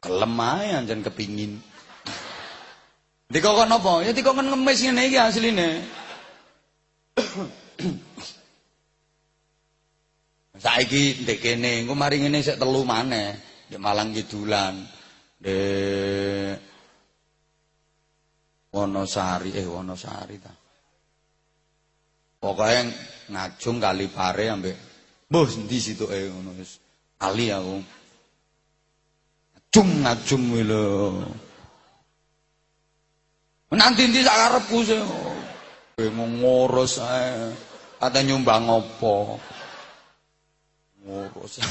Gelem ae anjen kepingin. Dikokon apa? Ya dikokon ngemis ngene iki asline. Saiki ndek kene, engko mari ngene sik telu maneh, di Malang Kidulan. Ndek Wonosari, eh Wonosari ta. Pokoke ngajung kali pare ambek mbah endi situke ngono wis. Kali aku. Ngajung ngajung lho. Nanti nanti sak karepku sih. Kowe ngurus ae. Kata nyumbang apa? Ngurus.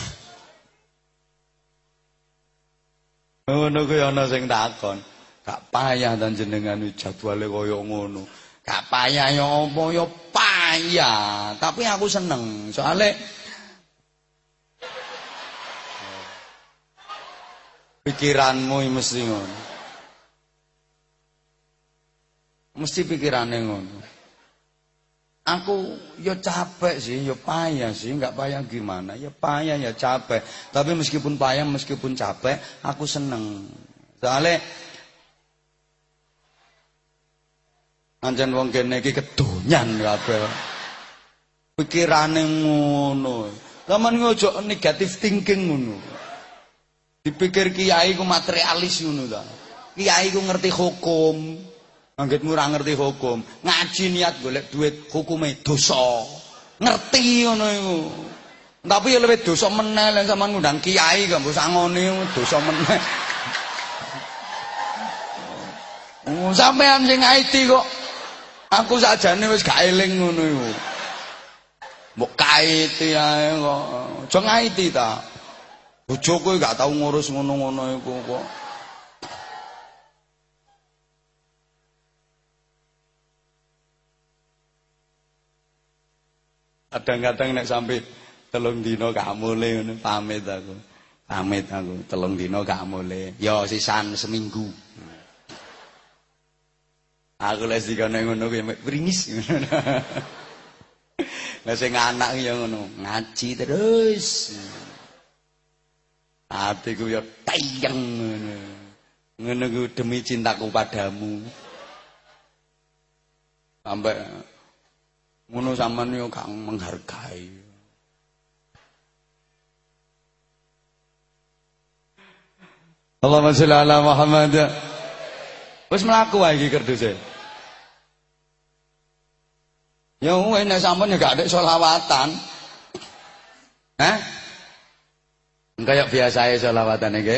Ngono kuwi ana sing takon. Gak payah dan jenengan jadwale kaya ngono. Gak payah ya apa ya payah. Tapi aku seneng. Soale pikiranmu mesti ngono. Mesti pikirane ngono. Aku ya capek sih, ya payah sih, nggak payah gimana, ya payah ya capek. Tapi meskipun payah, meskipun capek, aku seneng. Soalnya anjan wong kene iki kedonyan kabeh. Pikirane ngono. Taman ngojo negatif thinking ngono. Dipikir kiai ku materialis ngono ta. Kiai ku ngerti hukum. Anggitmu ora ngerti hukum, ngaji niat golek duit hukume dosa. Ngerti ngono iku. Tapi ya lebih dosa meneh lan sampean ngundang kiai gak mbok sangone dosa meneh. Oh, sampean sing IT kok aku sakjane wis gak eling ngono iku. Mbok kaiti ae kok. Aja ngaiti ta. Bojoku gak tau ngurus ngono-ngono iku kok. Kadang-kadang nek sampai telung dino gak mulai ngono pamit aku. Pamit aku telung dino gak mulai. Ya sisan seminggu. Aku les dikene ngono kuwi bringis. Lah sing anak ya ngono, ngaji terus. Atiku ya tayang. Ngono ku demi cintaku padamu. Sampai ngono sampean yo gak menghargai. Allahumma sholli ala Muhammad. Wis mlaku wae iki kerduse. Ya sampun ya gak ada selawatan. Hah? Kayak biasa ya selawatan iki.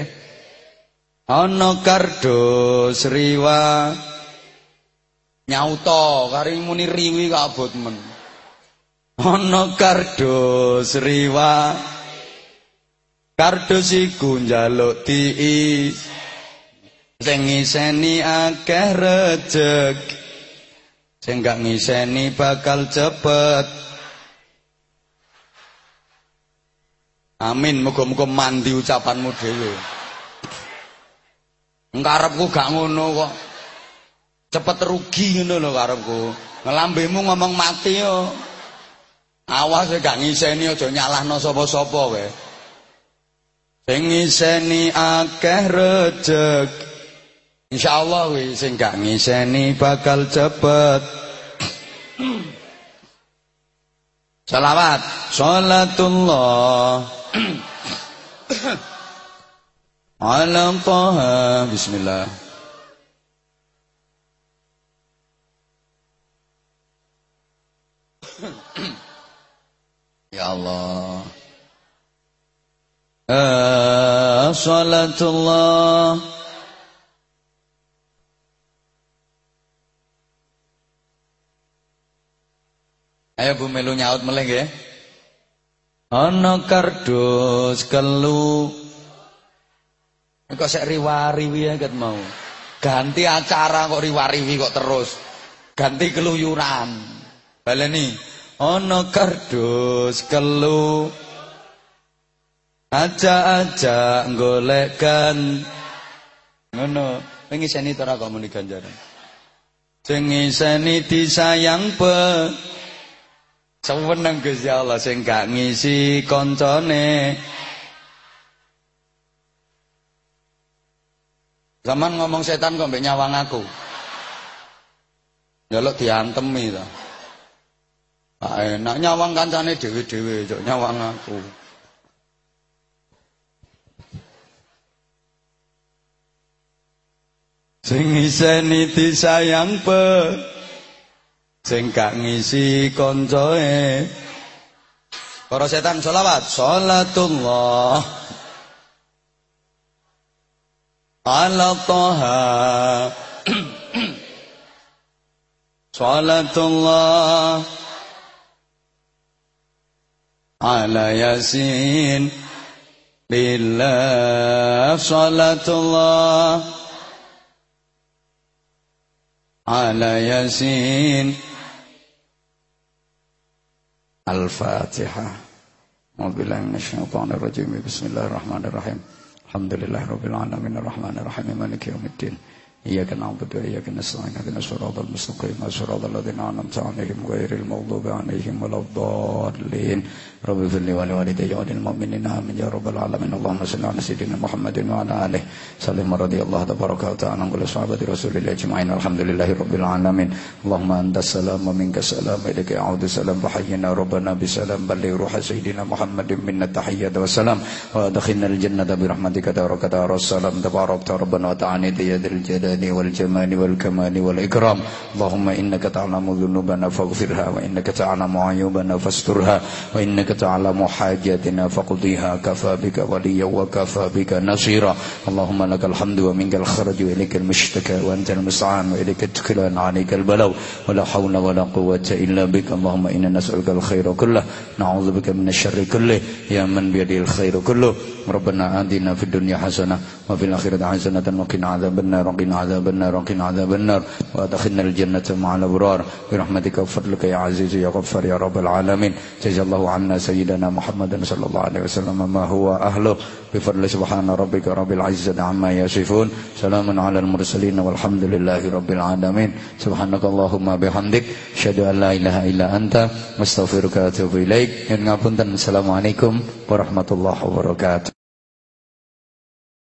Ana kardus riwa nyauta kari muni riwi kabut men. Ana kardus riwa kardus iku njaluk tiis sing ngiseni akeh rejeki Sing gak ngiseni bakal cepet. Amin, muga-muga mandi ucapanmu dhewe. Ngarepku gak ngono kok. Cepet rugi ngono lho karepku. Ngelambemu ngomong mati yo. Awas gak ngiseni aja nyalahno sapa-sapa kowe. Sing ngiseni akeh rejeki. Insyaallah wis sing gak ngiseni bakal cepet. Salawat, salatullah. Ala Taha, bismillah. ya Allah. Uh. Ayo Bu melu nyaut meleh nggih. Ana kardus kelu. Kok sek riwariwi ket mau. Ganti acara kok riwariwi kok terus. Ganti keluyuran. Baleni. Ana kardus kelu. Aja-aja golekkan ngono. Pengiseni to ora kok muni ganjaran. Sing ngiseni disayang pe Seweneng Gusti Allah sing gak ngisi koncone. Zaman ngomong setan kok mbek nyawang aku. Njaluk diantemi to. Pak enak nyawang kancane dhewe-dhewe cok nyawang aku. Sing iseni disayang pe sing gak ngisi koncoe para setan sholawat Sholatullah ala toha Sholatullah ala yasin billah Sholatullah ala yasin Al-Fatihah. A'udzubillahi minasyaitonir rajim. Bismillahirrahmanirrahim. Alhamdulillahirabbil alamin arrahmanirrahim maliki yaumiddin. إياك نعبد وإياك نستعين اهدنا الصراط المستقيم صراط الذين أنعمت عليهم غير المغضوب عليهم ولا الضالين رب اغفر لي ولوالدي وللمؤمنين آمين يا رب العالمين اللهم صل على سيدنا محمد وعلى آله سلم رضي الله تبارك وتعالى عن كل صحابة رسول الله أجمعين الحمد لله رب العالمين اللهم أنت السلام ومنك السلام إليك يعود السلام فحينا ربنا بسلام بلغ روح سيدنا محمد منا التحية والسلام وأدخلنا الجنة برحمتك تبارك وتعالى السلام تبارك ربنا وتعالى يا ذي الجلال والجمال والكمال والإكرام. اللهم إنك تعلم ذنوبنا فاغفرها وإنك تعلم عيوبنا فاسترها وإنك تعلم حاجاتنا فقضيها كفى بك وليا وكفى بك نصيرا. اللهم لك الحمد ومنك الخرج وإليك المشتكى وأنت المستعان وإليك التكلان عليك البلو ولا حول ولا قوة إلا بك. اللهم إنا نسألك الخير كله. نعوذ بك من الشر كله. يا من بيده الخير كله. ربنا آتنا في الدنيا حسنة وفي الآخرة حسنة وقنا عذاب النار. وقنا عذاب النار وقنا عذاب النار وأدخلنا الجنة مع الأبرار برحمتك وفضلك يا عزيز يا غفار يا رب العالمين جزا الله عنا سيدنا محمد صلى الله عليه وسلم ما هو أهله بفضل سبحان ربك رب العزة عما يصفون سلام على المرسلين والحمد لله رب العالمين سبحانك اللهم بحمدك أشهد أن لا إله إلا أنت أستغفرك وأتوب إليك Assalamualaikum warahmatullahi wabarakatuh